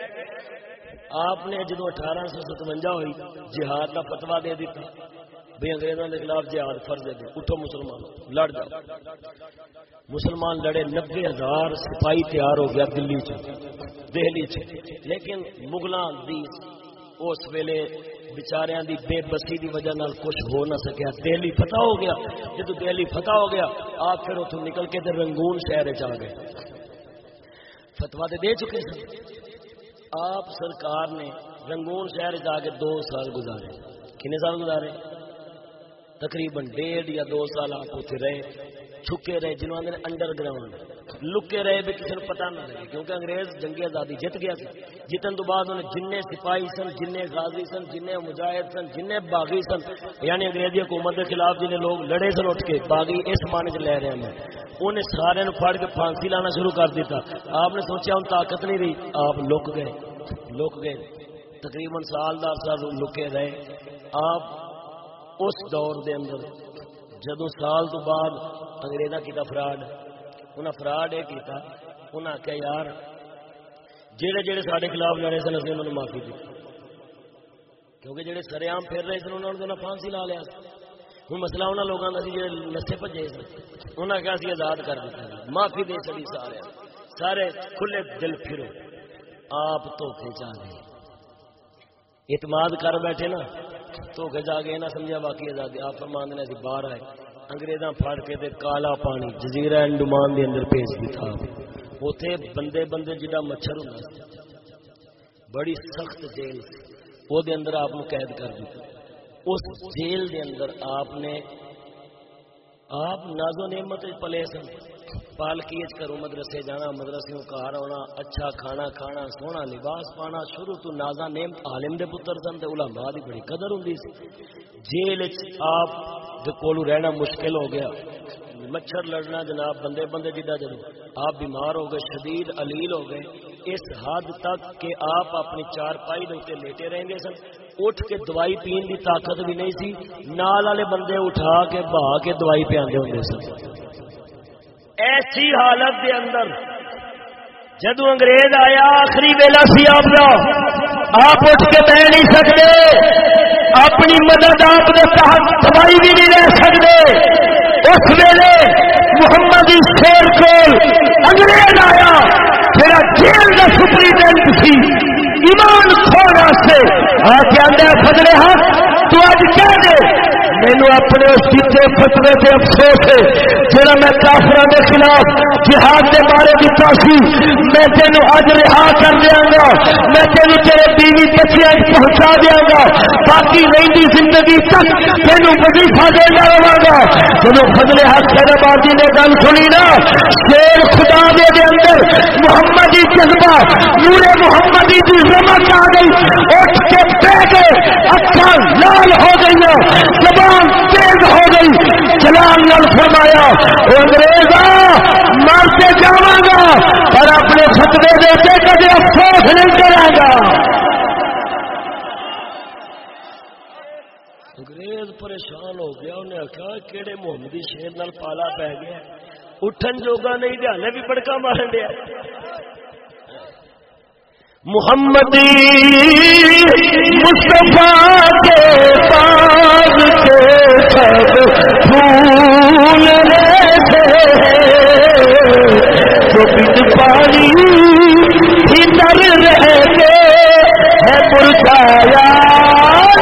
آپ نے جدو اٹھارہ سو ستوجا ہوئی، جہاد کا فتوا دے دیتا بھی انگریزوں کے خلاف جہاد فرض دے اٹھو مسلمان، لڑ جاؤ۔ مسلمان لڑے، نبے ہزار سپاہی تیار ہو گیا دلی چ، دہلی چ۔ لیکن مغلوں کی اس ویلے بچاریاں دی بے بسی دی وجہ نال کچھ ہو نہ سکیا۔ دہلی فتح ہو گیا۔ جدو دہلی فتح ہو گیا، آپ پھر اتوں نکل کے تے رنگون شہر چ گئے۔ فتوا تو دے چکے سن۔ آپ سرکار نے رنگون شہر جا کے دو سال گزارے۔ کنے سال گزارے؟ تقریباً ڈیڑھ یا دو سال آپ اتنے رہے، چھکے رہے، جنہوں نے انڈر گراؤنڈ۔ لکے رہے بھی کسی نے پتا نہ لگے کیونکہ انگریز جنگی آزادی جیت گیا سی جیتن تو بعد انہیں جن سپاہی سن جن غازی سن جن مجاہد سن جن باغی سن یعنی انگریزی حکومت کے خلاف جن لوگ لڑے سن اٹھ کے باغی اس معنی چ لے رہے ہیں انہیں سارے پھڑ کے پھانسی لانا شروع کر دیتا آپ نے سوچا ہوں طاقت نہیں رہی آپ لک گئے لک گئے تقریباً سال دار سال لکے رہے آپ اس دور دے اندر جدو سال تو بعد انگریزا کیتا فراڈ انہیں فراڈ یہ کیتا انہیں آخیا یار جہے جہے سارے خلاف لڑے سن اصل انہوں معافی دی کیونکہ جہے سر آم پھر رہے سن انہوں نے پھانسی لا لیا ہوں مسئلہ انہوں لوگوں کا جی نسے بجے سن انہوں نے کہا سی، آزاد کر دیتا معافی دے سکتی سارے۔ سارے کھلے دل پھرو، آپ دھوکھے چاہ گئے اعتماد کر بیٹھے نا دھوکھے جا گئے نہ سمجھا، باقی آزادی، آپ فرمان نے باہر آئے۔ انگریزاں پھڑ کے دے کالا پانی، جزیرہ انڈمان دے اندر بھیج دیتا اوتھے بندے بندے جڑا مچھر ہوندا بڑی سخت جیل او دے اندر آپ قید کر دیتا اس جیل دے اندر آپ نے، آپ نازو نعمت پلے سن۔ پالکی کرو مدرسے جانا مدرسے گھر آنا اچھا کھانا کھانا، سونا لباس پانا، شروع تو نازا نیم عالم دے پتر سن تے علماء دی بڑی قدر ہوندی سی۔ جیل آپ دے کولو رہنا مشکل ہو گیا۔ مچھر لڑنا جناب، بندے بندے جدا جدو آپ بیمار ہو گئے، شدید علیل ہو گئے۔ اس حد تک کہ آپ اپنی چار پائی دے لیٹے رہیں گے سن۔ اٹھ کے دوائی پین کی طاقت بھی نہیں سی۔ نال والے بندے اٹھا کے بہا کے دوائی پہ آدھے ہوں سن۔ ایسی حالت دے اندر جدو انگریز آیا، آخری ویلا سی آپ کا آپ اٹھ کے بہ نہیں سکتے۔ اپنی مدد آپ کے تحت دوائی بھی نہیں رہ سکتے۔ اس ویلے محمد شیر کو انگریز آیا پھر جیل کا سپریٹینڈنٹ سی، ایمان کھوڑ سے۔ آ کے آدھا فضلے ہاتھ تو اج کہہ دے مینو اپنے اس سیدھے فتوے سے افسوس ہے جہاں میں کافر کے خلاف جہاد کے بارے دتا سی۔ میں تینوں اج رہا کر دیا گا، میں تینوں تیرے بیوی بچیا پہنچا دیا گا۔ باقی رہی زندگی تک تینوں وظیفہ دینا رہا گا۔ جب فضل حق خیرآبادی نے گل سنی نا، شیر خدا دے دے اندر محمدی جذبہ، نور محمدی کی رمت آ گئی۔ اٹھ کے بہ گئے اکھا لال ہو گئی زبان تیز ہو گئی، جلال نل فرمایا انگریزا مارتے جاوا گا، پر اپنے فتوے دیتے کبھی افسوس نہیں کرے گا. انگریز پریشان ہو گیا، انہیں آخیا کہڑے محمدی شیر نال پالا پی گیا اٹھن جوگا نہیں دیا بھی بڑکا مارن دیا محمدی مصطفیٰ کے پاس باغ کے سب پھول تھے جو بن پانی بھیتر رہتے ہے پرچایا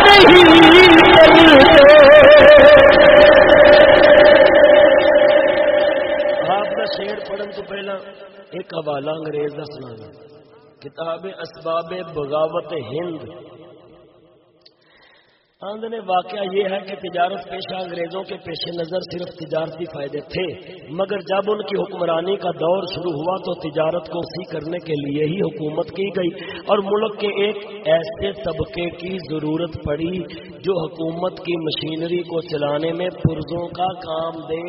نہیں چلتے۔ آپ کا شیر پڑھن تو پہلا ایک حوالہ انگریز کا سنا کتاب اسباب بغاوت ہند آندنے واقعہ یہ ہے کہ تجارت پیشہ انگریزوں کے پیش نظر صرف تجارتی فائدے تھے، مگر جب ان کی حکمرانی کا دور شروع ہوا تو تجارت کو سی کرنے کے لیے ہی حکومت کی گئی اور ملک کے ایک ایسے طبقے کی ضرورت پڑی جو حکومت کی مشینری کو چلانے میں پرزوں کا کام دے۔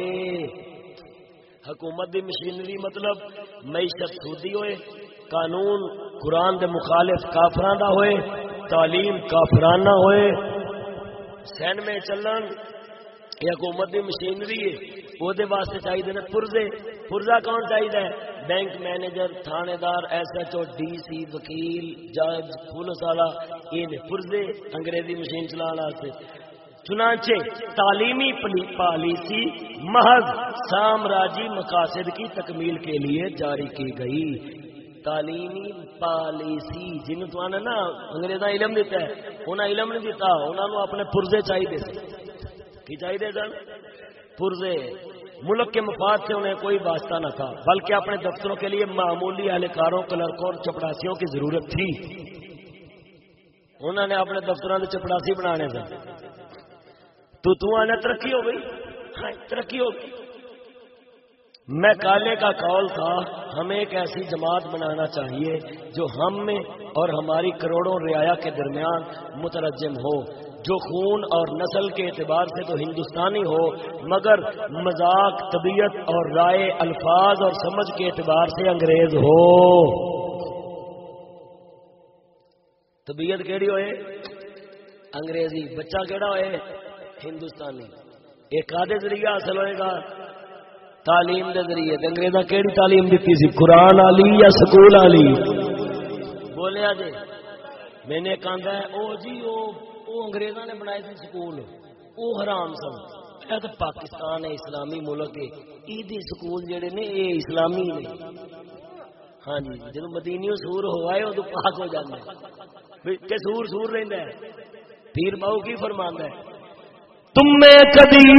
حکومت کی مشینری مطلب معیشت سودی ہوئے، قانون قرآن دے مخالف کافران دا ہوئے، تعلیم کافرانہ ہوئے سین میں چلن یہ حکومت دی مشینری ہے وہ واسطے چاہیے نا پرزے۔ پرزا کون چاہیے بینک مینیجر تھانے دار S H O, D C, وکیل، جج، پولیس والا۔ یہ پرزے انگریزی مشین چلانا چنانچہ تعلیمی پالیسی محض سامراجی مقاصد کی تکمیل کے لیے جاری کی گئی۔ تعلیمی پالیسی جن تو آنے نا انگریزا علم دیتا ہے انہیں علم نہیں دیتا انہوں نے اپنے پرزے چاہیے کی چاہیے سن؟ پرزے۔ ملک کے مفاد سے انہیں کوئی واسطہ نہ تھا۔ بلکہ اپنے دفتروں کے لیے معمولی اہلکاروں، کلرکوں اور چپڑاسیوں کی ضرورت تھی۔ انہوں نے اپنے دفتروں کے چپڑاسی بنانے تھے تو تو آنے ترقی ہو گئی؟ ترقی ہو گئی۔ میں کالے کا کال تھا، ہمیں ایک ایسی جماعت بنانا چاہیے جو ہم میں اور ہماری کروڑوں رعایا کے درمیان مترجم ہو، جو خون اور نسل کے اعتبار سے تو ہندوستانی ہو، مگر مذاق، طبیعت اور رائے، الفاظ اور سمجھ کے اعتبار سے انگریز ہو۔ طبیعت کیڑی ہوئے؟ انگریزی بچہ کیڑا ہوئے؟ ہندوستانی۔ ایک آدھے ذریعہ حاصل ہوئے گا۔ تعلیم دے ذریعے انگریزا کیڑی تعلیم دیتی سی؟ قرآن والی یا سکول والی بولیا جی میں نے کہا ہے، او جی او او انگریزا نے بنائے تھے سکول۔ او حرام سن۔ اے تو پاکستان ہے، اسلامی ملک ہے۔ ایدی سکول جڑے نے، اے اسلامی نے۔ ہاں جی جب مدینی سور ہوائے ادو پاک ہو جانا کہ سور سور رہندا ہے۔ پیر باؤ کی فرماندا ہے؟ تم میں کبھی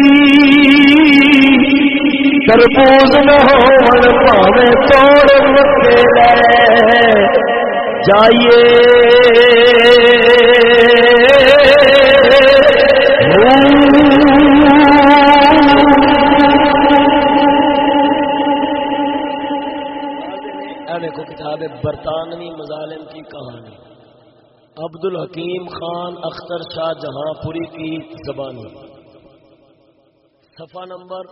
تربوز نہ ہو پاوے توڑ جائیے۔ دیکھو کتاب برطانوی مظالم کی کہانی۔ عبد الحکیم خان اختر شاہ جہاں پوری کی زبانی۔ صفحہ نمبر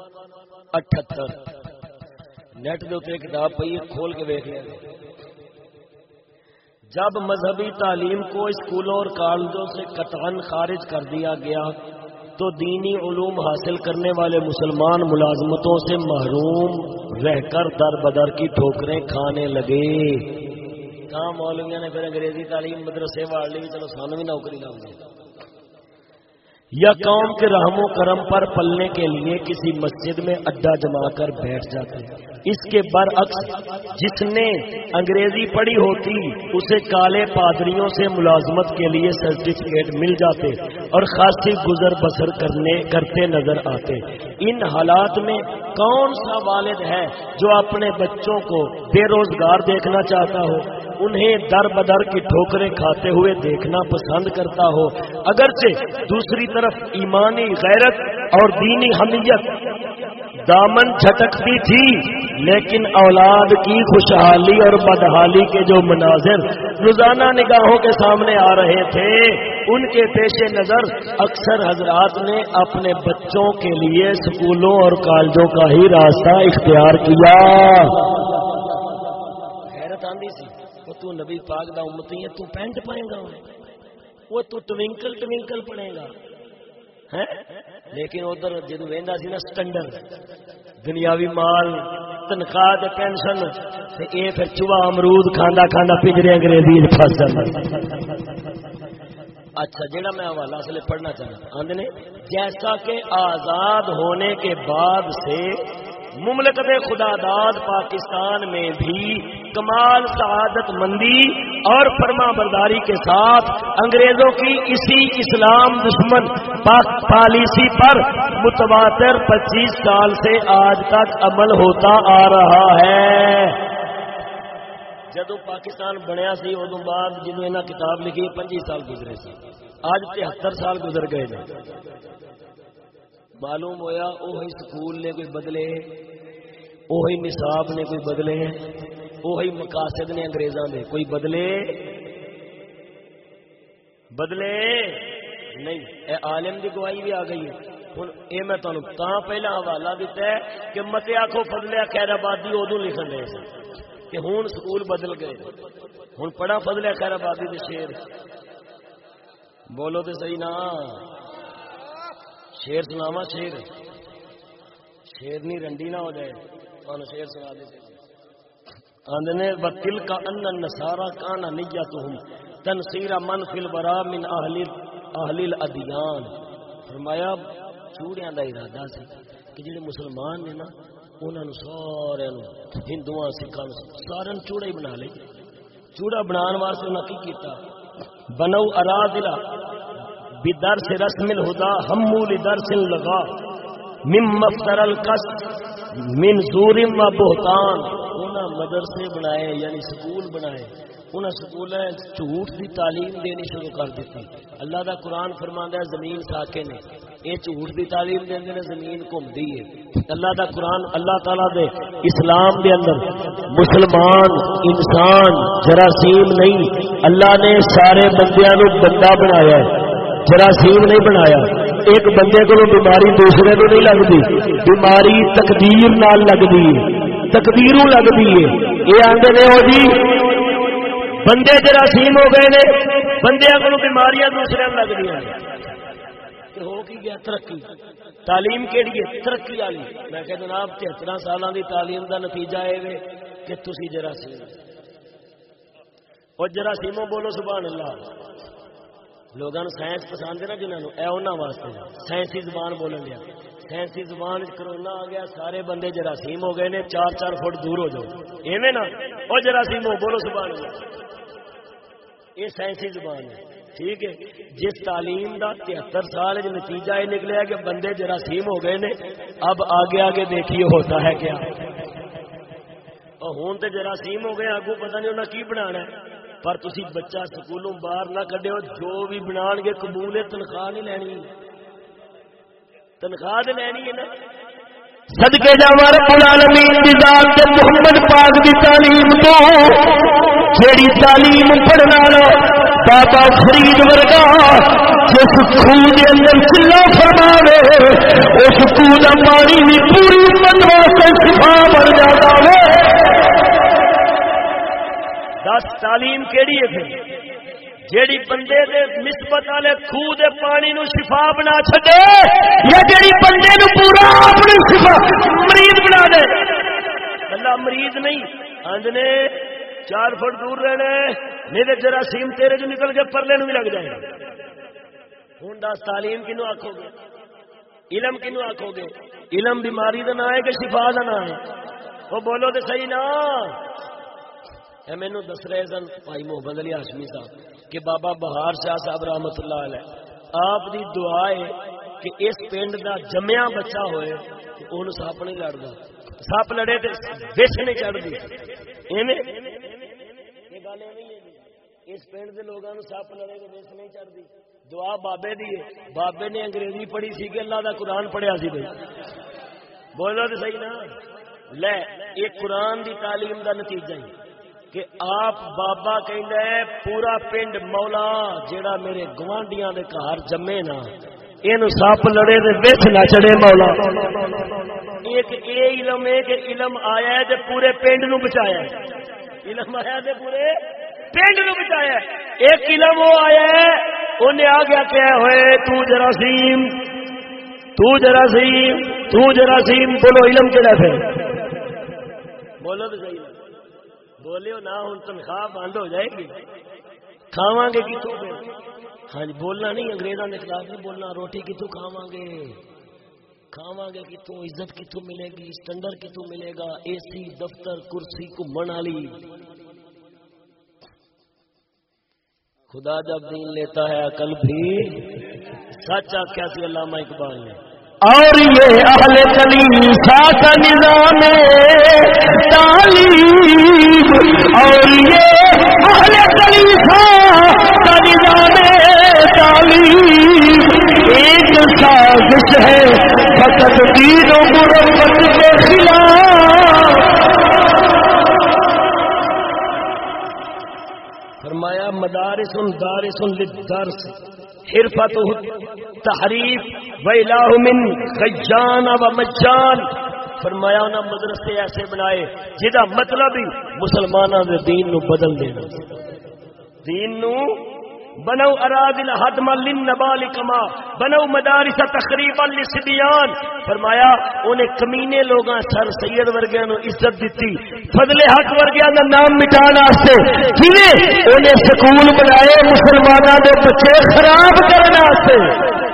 اٹھتر۔ نیٹ دے اتنے کتاب پہ کھول کے دیکھ لیں۔ جب مذہبی تعلیم کو اسکولوں اور کالجوں سے قطعا خارج کر دیا گیا، تو دینی علوم حاصل کرنے والے مسلمان ملازمتوں سے محروم رہ کر در بدر کی ٹھوکریں کھانے لگے۔ کہاں مولویاں نے پھر انگریزی تعلیم مدرسے واڑ لی، چلو سانو بھی نوکری لاؤں گے یا قوم کے رحم و کرم پر پلنے کے لیے کسی مسجد میں اڈا جما کر بیٹھ جاتے ہیں۔ اس کے برعکس جس نے انگریزی پڑھی ہوتی، اسے کالے پادریوں سے ملازمت کے لیے سرٹیفکیٹ مل جاتے اور خاصی گزر بسر کرنے، کرتے نظر آتے۔ ان حالات میں کون سا والد ہے جو اپنے بچوں کو بے روزگار دیکھنا چاہتا ہو، انہیں در بدر کی ٹھوکریں کھاتے ہوئے دیکھنا پسند کرتا ہو، اگرچہ دوسری طرف ایمانی غیرت اور دینی حمیت دامن جھٹکتی تھی، لیکن اولاد کی خوشحالی اور بدحالی کے جو مناظر روزانہ نگاہوں کے سامنے آ رہے تھے، ان کے پیش نظر اکثر حضرات نے اپنے بچوں کے لیے اسکولوں اور کالجوں کا ہی راستہ اختیار کیا۔ حیرت آندی سی، وہ تو نبی پاک دا امتی ہے، تو پینٹ پائے گا وہ تو ٹوینکل ٹوینکل پڑے گا۔ لیکن ادھر جدو وہدا سی نا سٹنڈر، دنیاوی مال، تنخواہ پینشن یہ پھر چوہا امرود کھانا کھانا پنجرے انگریزی فس اچھا جڑا میں حوالہ اصل پڑھنا چاہتا آدھے جیسا کہ آزاد ہونے کے بعد سے مملکت خدا داد پاکستان میں بھی کمال، سعادت مندی اور فرما برداری کے ساتھ انگریزوں کی اسی اسلام دشمن پالیسی پر متواتر پچیس سال سے آج تک عمل ہوتا آ رہا ہے۔ جدو پاکستان بنیا سی ادو بعد جنہوں نے کتاب لکھی پچیس سال گزرے سی۔ آج تہتر سال گزر گئے معلوم ہویا وہی سکول نے کوئی بدلے وہی نصاب نے کوئی بدلے وہی مقاصد نے انگریزاں دے، کوئی بدلے؟ بدلے؟ نہیں، اے عالم دی گواہی بھی آ گئی ہے۔ ہوں یہ میں تمہیں تا پہلا حوالہ دیتا ہے کہ مت آخو فضلیا خیر آبادی ادو لکھن رہے سن، کہ ہوں سکول بدل گئے۔ ہوں پڑھا فضلیا خیر آبادی کے شیر بولو تو صحیح نا۔ شیر سناوا شیر۔ شیر نہیں رنڈی نہ ہو جائے تمہیں شیر سنا دیتے آندنے و کا ان نسارا کانا نیتہم تنصیر من فی الورا من اہل اہل الادیان فرمایا، چوڑیاں دا ارادہ سی کہ جڑے مسلمان نے نا، انہاں نو سارے نو ہندوؤں سکھاں سارے نو چوڑا ہی بنا لے۔ چوڑا بنان واسطے انہاں کی کیتا؟ بنو ارادلا بدرس رسم الہدا ہمو لدرس لگا۔ مم مفتر القص من زور و بہتان۔ انہاں مدرسے بنائے یعنی سکول بنائے۔ انہاں سکول جھوٹ دی تعلیم دینی شروع کر دیتی۔ اللہ دا قرآن فرماندا ہے، زمین ساکے نے۔ اے جھوٹ دی تعلیم دیندے نے، زمین گھومدی ہے اللہ دا قرآن، اللہ تعالی دے اسلام دے اندر۔ مسلمان، انسان، جراثیم نہیں۔ اللہ نے سارے بندیاں نو بندہ بنایا ہے۔ جراثیم نہیں بنایا۔ ایک بندے کو بیماری، دوسرے کو نہیں لگتی۔ بیماری تقدیر نال لگتی ہے۔ تقدیر لگتی ہے۔ یہ آتے نے وہ جی بندے جراثیم ہو گئے نے۔ بندے کو بیماریاں، دوسرے لگتی ہیں۔ ہو کی گیا ترقی؟ تعلیم کہڑی ہے؟ ترقی والی۔ میں کہ جناب، تہتر سال کی تعلیم کا نتیجہ ہے کہ تھی جراثیم۔ اور جراثیموں بولو سبحان اللہ۔ لوگوں سائنس پسند ہے نا جنہوں اے انہوں واسطے سائنسی زبان بولن لیا۔ سائنسی زبان کرونا آ گیا، سارے بندے جراثیم ہو گئے نے، چار چار فٹ دور ہو جاؤ۔ ایویں نا؟ وہ جراثیم ہو، بولو زبان یہ سائنسی زبان ہے۔ ٹھیک ہے؟ جس تعلیم کا تہتر سال نتیجہ یہ نکلیا کہ بندے جراثیم ہو گئے نے، اب آگے آگے دیکھیے ہوتا ہے کیا۔ ہوں تو جراثیم ہو گئے آگو پتہ نہیں انہیں کی بنا ہے۔ پر تسی بچہ سکولوں باہر نہ کڈو جو بھی بنا گے قبول تنخواہ نہیں لینی۔ تنخواہ تو لینی ہے نا۔ صدقے جاوا رب العالمین دی ذات تے محمد پاک دی تعلیم تو، جیڑی تعلیم پڑھنا لو بابا فرید ورگا، جس خون دے اندر چلا فرماوے، اس خون دا پانی بھی پوری امت واسطے شفا بن جاتا ہے۔ دس تعلیم کیڑی ہے جیڑی بندے دے نسبت والے خوہ دے پانی نو شفا بنا چھڈے یا جیڑی بندے نو پورا اپنی شفا مریض بنا دے؟ اللہ مریض نہیں آندنے چار فٹ دور رہنا نہیں تو جراثیم تیرے جو نکل کے پرلے نو بھی لگ جائے۔ ہوں دس تعلیم کنو آخو گے؟ علم کنو آخو گے؟ علم بیماری کا نام ہے کہ شفا کا نام ہے؟ وہ بولو تو صحیح نا مینو دس رہے سن، بھائی محمد علی ہاشمی صاحب، کہ بابا بہار شاہ صاحب رحمت اللہ علیہ، آپ دی دعا ہے کہ اس پنڈ دا جمیا بچہ ہوئے ان سپ نہیں لڑتا سپ لڑے تو بچ نہیں چڑھتی جی۔ اس پنڈ کے لوگوں سپ لڑے تو بچ نہیں چڑھتی دعا بابے دی ہے۔ بابے نے انگریزی پڑھی سی کہ اللہ دا قرآن پڑھیا سی بھائی۔ بولو تو صحیح نا۔ لے، یہ قرآن دی تعلیم دا نتیجہ ہی۔ کہ آپ بابا کہ پورا پنڈ مولا جیڑا میرے گوانڈیاں دے گھر جمے نا یہ سپ لڑے دے بچ نہ چڑے مولا۔ ایک اے علم ہے کہ علم آیا ہے تے پورے پنڈ نو بچایا ہے۔ علم آیا تے پورے پنڈ نو بچایا ہے۔ ایک علم وہ آیا ہے، انہیں آ گیا کہ ہوئے، تو جراثیم تو جراثیم تو جراثیم بولو علم کہڑا پھر؟ بولو تو صحیح بولو نہ ہوں تنخواہ بند ہو جائے گی۔ کھاوا گے کتوں ہاں جی بولنا نہیں انگریزوں کے خلاف نہیں بولنا۔ روٹی کتوں کھاوا گے؟ کھاوا گے کتوں عزت کتوں ملے گی؟ اسٹینڈر کتوں ملے گا؟ اے سی، دفتر، کرسی گھومن والی۔ خدا جب دین لیتا ہے، عقل بھی۔ سچ آخیا سی، علامہ اقبال نے۔ اور یہ اہل کلیسا کا نظام تعلیم۔ اور یہ اہل کلیسا کا نظام تعلیم۔ ایک سازش ہے فقط دین و مربت کے خلاف۔ فرمایا، مدارس دارس للدرس حرفت، تحریف ویلاہ من خجان و مجان فرمایا انہاں مدرسے ایسے بنائے جہاں مطلب ہی مسلمانوں دے دین نو بدل دینا۔ دین نو بنو ارادل حدم للنبال کما۔ بنو مدارس تقریباً لسبیان فرمایا انہیں کمینے لوگاں سر سید ورگے نو عزت دیتی فضل حق ورگے دا نام مٹان واسطے۔ کیویں انہیں سکول بنائے مسلماناں دے بچے خراب کرنے واسطے۔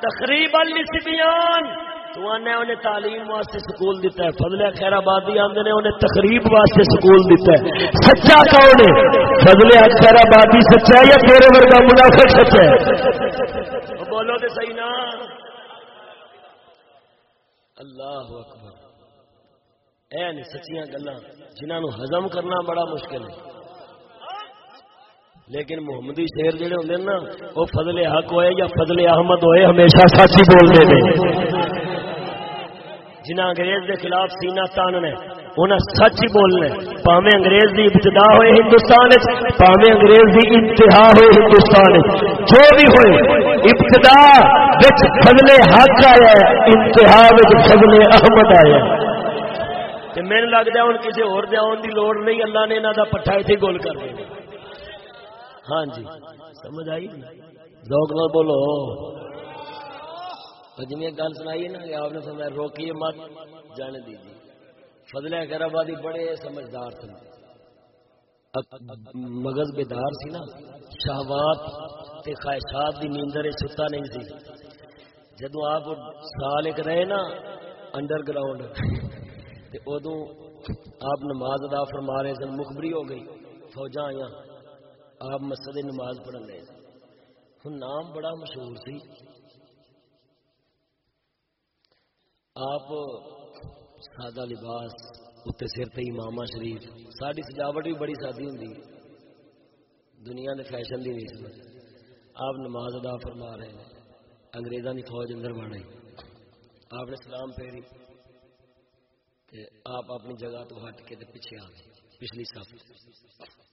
تقریباً لسبیان تو آنے انہیں تعلیم واسطے سکول دیتا ہے۔ فضل خیر آبادی آندے نے انہیں تقریب واسطے سکول دیتا ہے۔ سچا کون ہے؟ فضل خیر آبادی سچا ہے یا تیرے ورگا منافق سچا ہے؟ بولو تو صحیح نا۔ اللہ اکبر۔ اے نہیں، سچیاں گلاں جنہاں نو ہضم کرنا بڑا مشکل ہے۔ لیکن محمدی شیر جڑے ہوندے نا، وہ فضل حق ہوئے یا فضل احمد ہوئے، ہمیشہ سچ ہی بولتے ہیں جنہ انگریز دے خلاف سینہ تاننا انہیں سچ ہی بولنا پاوے انگریز دی ابتدا ہوئے ہندوستان پاوے انگریز دی انتہا ہوئے ہندوستان جو بھی ہوئے، ابتدا بچ فضل حق آیا انتہا فضل احمد آیا ہے۔ میرے لگتا ہوں کسی اور دے آن دی لوڑ نہیں، اللہ نے انہوں کا پٹھا اتنے گول کر دیا ہاں جی سمجھ آئی؟ ذوق نہ بولو۔ جن گل سنائی نا، کہ آپ نے فرمایا روکیے مت، جانے دیجیے۔ فضل خیر آبادی بڑے سمجھدار تھے۔ مغز بیدار سی نا، شہوات تے خواہشات دی نیندر ستا نہیں سی۔ جدو آپ سال ایک رہے نا انڈر گراؤنڈ، تے ادو آپ نماز ادا فرما رہے سن، مخبری ہو گئی، فوجاں آئی آپ مسجد نماز پڑھن لے ہوں نام بڑا مشہور سی۔ آپ سادہ لباس اتنے سر تے ماما شریف۔ ساری سجاوٹ بھی بڑی سادی ہوں دنیا نے فیشن دی نہیں سمجھ آپ نماز ادا فرما رہے ہیں۔ انگریزوں کی فوج اندر بڑھ رہی۔ آپ نے سلام پھیری۔ آپ اپنی جگہ تو ہٹ کے پیچھے آ گئے۔ پچھلی سب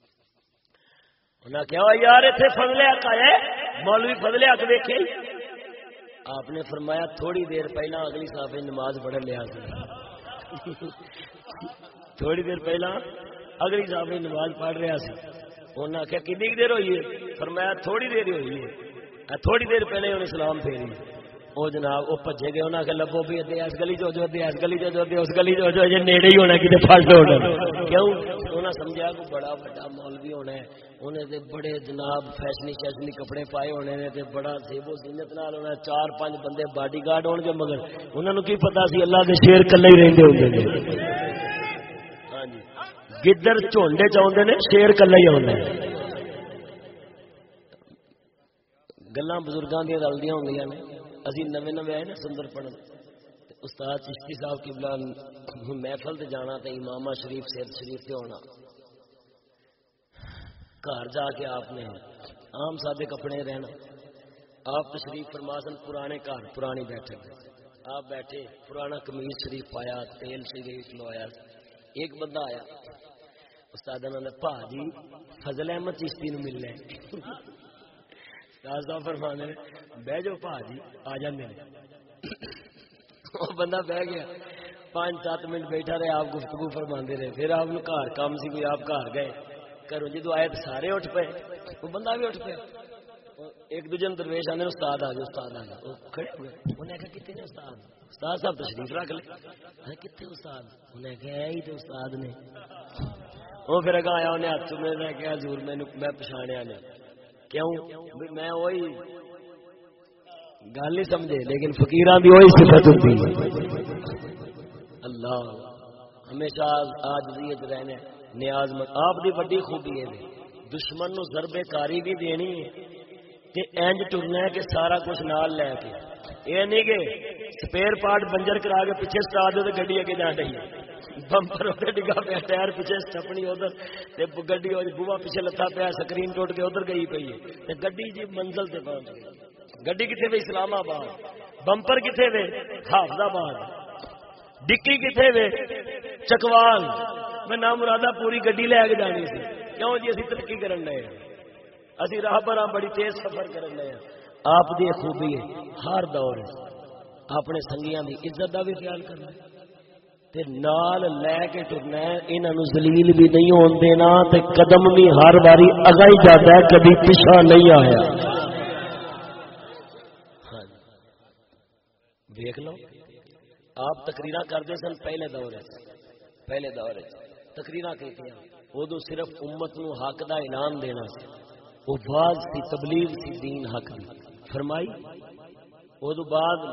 انہیں کیا یار اتنے فضلے حق آئے مولوی فضلے حق دیکھے آپ نے فرمایا، تھوڑی دیر پہلا اگلی صاف نماز پڑھ لیا تھوڑی دیر پہلا اگلی صاف نماز پڑھ رہا سی۔ انہیں آخیا کنی دیر ہوئی ہے؟ فرمایا، تھوڑی دیر ہوئی ہے۔ تھوڑی دیر پہلے انہیں سلام پھیری۔ وہ جناب وہ بجے گئے۔ انہیں آخر لبو بھی ادے اس گلی چو جو ادے اس گلی چو جو ادے اس گلی چو جو نیڑے ہی ہونا کتنے فٹ ہونا کیوں؟ انہیں سمجھا کو بڑا بڑا مولوی ہونا ہے۔ انہیں تے بڑے جناب فیشنی شیشنی کپڑے پائے ہونے نے تے بڑا سیب و زینت نال ہونا چار پانچ بندے باڈی گارڈ ہون گے مگر انہوں نے کی پتا سی؟ اللہ دے شیر کلے ہی رہندے ہوندے نے۔ ہاں جی۔ گدر جھونڈے چاہندے نے، شیر کلے ہی ہوندے گلاں بزرگاں دی رلدیاں ہوندیاں نے۔ اسی نویں نویں آئے نا سندر پڑھن۔ استاد چشتی صاحب کی بلا محفل تے جانا تے امامہ شریف، سید شریف تے ہونا۔ گھر جا کے آپ نے عام سادے کپڑے رہنا۔ آپ تشریف فرماسن پرانے گھر، پرانی بیٹھے آپ بیٹھے، پرانا کمیز شریف پایا، تیل شریف لوایا۔ ایک بندہ آیا۔ استاد نے پا جی فضل احمد چشتی نو ملنا استاد فرمانے بہ جاؤ پا جی آ جانے وہ بندہ بہ گیا۔ پانچ سات منٹ بیٹھا رہے، آپ گفتگو فرما رہے۔ پھر آپ گھر کام سی، کوئی آپ گھر گئے۔ کرو، جدو آئے تو سارے اٹھ پے وہ بندہ بھی اٹھ پیا ایک دوجے نے درویش آنے استاد آ گئے استاد آ گئے وہ کھڑے ہوئے انہیں کہا، کتنے نے استاد؟ استاد صاحب تشریف رکھ لے۔ کتنے استاد؟ انہیں کہا ہی تو استاد نے۔ وہ پھر اگا آیا انہیں ہاتھ میں کہا، حضور، میں میں پچھاڑیا نہیں کیوں؟ میں وہی گل نہیں سمجھے، لیکن فقیران بھی وہی صفت ہوتی ہے۔ اللہ، ہمیشہ آج رہنے، نیاز مت۔ آپ دی وڈی خوبی ہے۔ دشمن نو ضربے کاری بھی دینی ہے۔ تے اینج ٹرنا ہے کہ سارا کچھ نال لے کے۔ یہ نہیں کہ سپیئر پارٹ بنجر کرا کے پیچھے سٹا دو تے گڈی اگے جان رہی ہے۔ بمپر ادھر ڈگا پیا، ٹائر پیچھے سٹپنی ادھر تے گڈی بوا پیچھے لتا پیا، سکرین ٹوٹ کے ادھر گئی پئی ہے۔ تے گڈی جی منزل تے پہنچ گئی۔ گڈی کتنے وے؟ اسلام آباد بمپر کتنے وے؟ حافظ آباد ڈکی کتنے وے؟ چکوال۔ میں نام مرادہ پوری گڈی لے کے جانی سی۔ کیوں جی اسی ترقی کرن لے اسی راہ پر بڑی تیز سفر کرن لے آپ دی خوبی ہے، ہر دور اپنے سنگیاں دی عزت دا بھی خیال کرنا تے نال لے کے ٹرنا انہوں زلیل بھی نہیں ہون دینا تے قدم بھی ہر باری اگا ہی جاتا ہے، کبھی پیچھا نہیں آیا ہاں جی۔ دیکھ لو۔ آپ تقریر کرتے سن پہلے دور پہلے دور تقریر کہتے ہیں ادو صرف امت نو حق دا اعلان دینا سی۔ وہ باز سی تبلیغ سی دین حق دی۔ فرمائی ادو بعد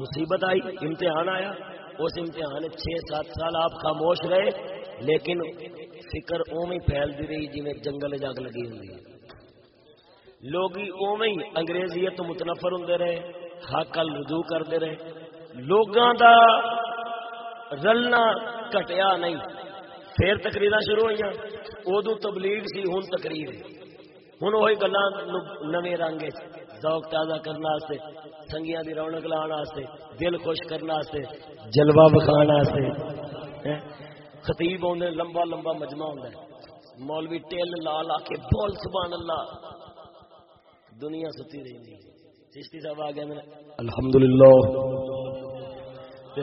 مصیبت آئی، امتحان آیا۔ اس امتحان چھ سات سال آپ خاموش رہے، لیکن فکر اوی پھیلتی رہی جی میں جنگل جگ لگی ہوئی لوگ اوی انگریزیت متنفر ہوں رہے۔ کل رجوع کرتے رہے۔ لوگوں دا رلنا کٹیا نہیں۔ پھر تقریر شروع ہوئی ادو تبلیغ سی ہوں تقریر۔ ہوں وہی گلا نویں رنگ ذوق تازہ کرنے سنگیا کی رونق لانے دل خوش کرنے جلوا بکھانے خطیب آدھے لمبا لمبا مجمع ہوں مولوی ٹل لا لا کے بول سبحان اللہ۔ دنیا ستی رہی چشتی صاحب آ گئے الحمد للہ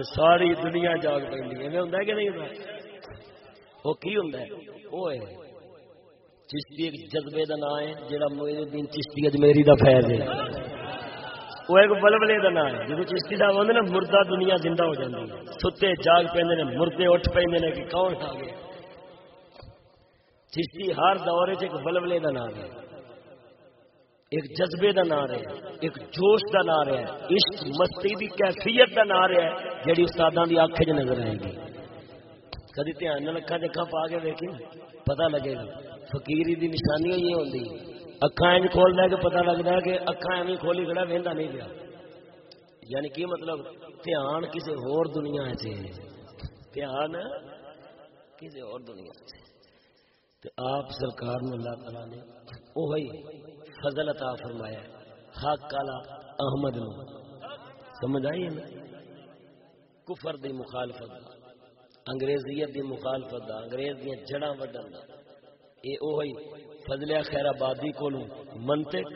ساری دنیا جاگ پہ ہوں کہ نہیں ہوں وہ کی ہوں وہ چشتی ایک جذبے کا نام ہے جہاں میرے دن چشتی اجمیری کا فیض ہے۔ وہ ایک بلبلے کا نام ہے۔ جب چشتی صاحب آدھے نا مردہ دنیا زندہ ہو جاتی ہے۔ ستے جاگ پہ مردے اٹھ پہ کہ کون آ گیا؟ چشتی ہر دور ایک بلبلے کا نام ہے۔ ایک جذبے کا نام ہے، ایک جوش کا نام ہے، عشق، مستی کی کیفیت کا نام ہے جیڑی استادوں کی اکھ چ نظر آئے گی۔ کدی دھیان نہ لکھا جکھا پا کے دیکھی پتا لگے گا۔ فقیری دی نشانی یہ ہوتی اکھا انج کھول دے کہ پتہ لگتا ہے کہ اکھا ایویں کھولی کھڑا وہدا نہیں پیا۔ یعنی کی مطلب؟ دھیان کسی اور دنیا سے دھیان کسی اور دنیا سے آپ سرکار اللہ تعالی نے وہی فضل عطا فرمایا۔ حق کالا احمد نو۔ سمجھ آئی ہے نا؟ کفر دی مخالفت دا، انگریزیت دی مخالفت دا، انگریز دی جڑاں وڈن دا۔ اے اوہی فضل خیر آبادی کولوں، منطق،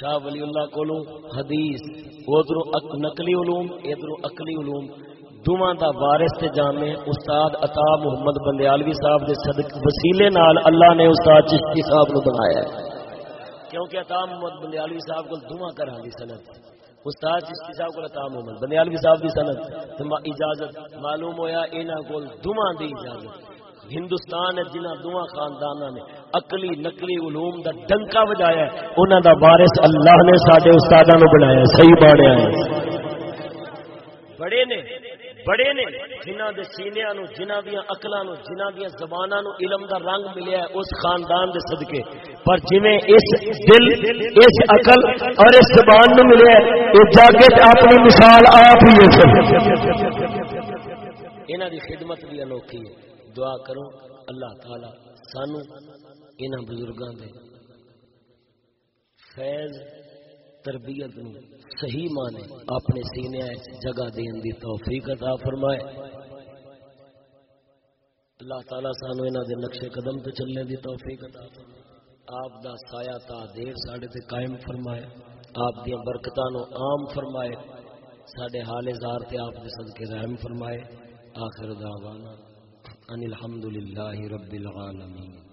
شاہ ولی اللہ کولوں، حدیث، ادھروں نقلی علوم، ادھروں عقلی علوم۔ دوواں دا وارث تے جامع استاد عطا محمد بندیالوی صاحب دے صدق وسیلے نال اللہ نے استاد چشتی صاحب نو بنایا ہے۔ کیونکہ عطا محمد بندیالوی صاحب کو دوواں کراں دی سند۔ استاد چشتی صاحب کو عطا محمد بندیالوی صاحب دی سند۔ اجازت، معلوم ہویا انہاں کول دوواں دی اجازت۔ ہندوستان جنہ دونوں خاندان نے اکلی نقلی علوم دا ڈنکا بجایا انہوں دا وارث اللہ نے سارے استاد بنایا صحیح باڑیا بڑے نے بڑے نے جنہ دے سینیا نو جنہ دیا اقلا نو جنہ دیا زبان نو علم دا رنگ ملیا ہے، اس خاندان دے صدقے۔ پر جویں اس دل، اس عقل اور اس زبان نو ملیا ہے، یہ جاگے اپنی مثال آپ ہی انہاں دی خدمت بھی انوکھی ہے۔ دعا کرو اللہ تعالی سانو ان بزرگوں کے فیض، تربیت نو صحیح مانے، اپنے سینے جگہ دین دی توفیق عطا فرمائے۔ اللہ تعالی سانو انہاں دے نقش قدم تے چلنے دی توفیق عطا فرمائے۔ آپ دا سایہ تا دیر ساڈے تے قائم فرمائے۔ آپ دی برکتاں نو عام فرمائے۔ ساڈے حال زار تے آپ دے صدقے رحم فرمائے۔ آخر دعوانا ان الحمد للہ رب العالمین۔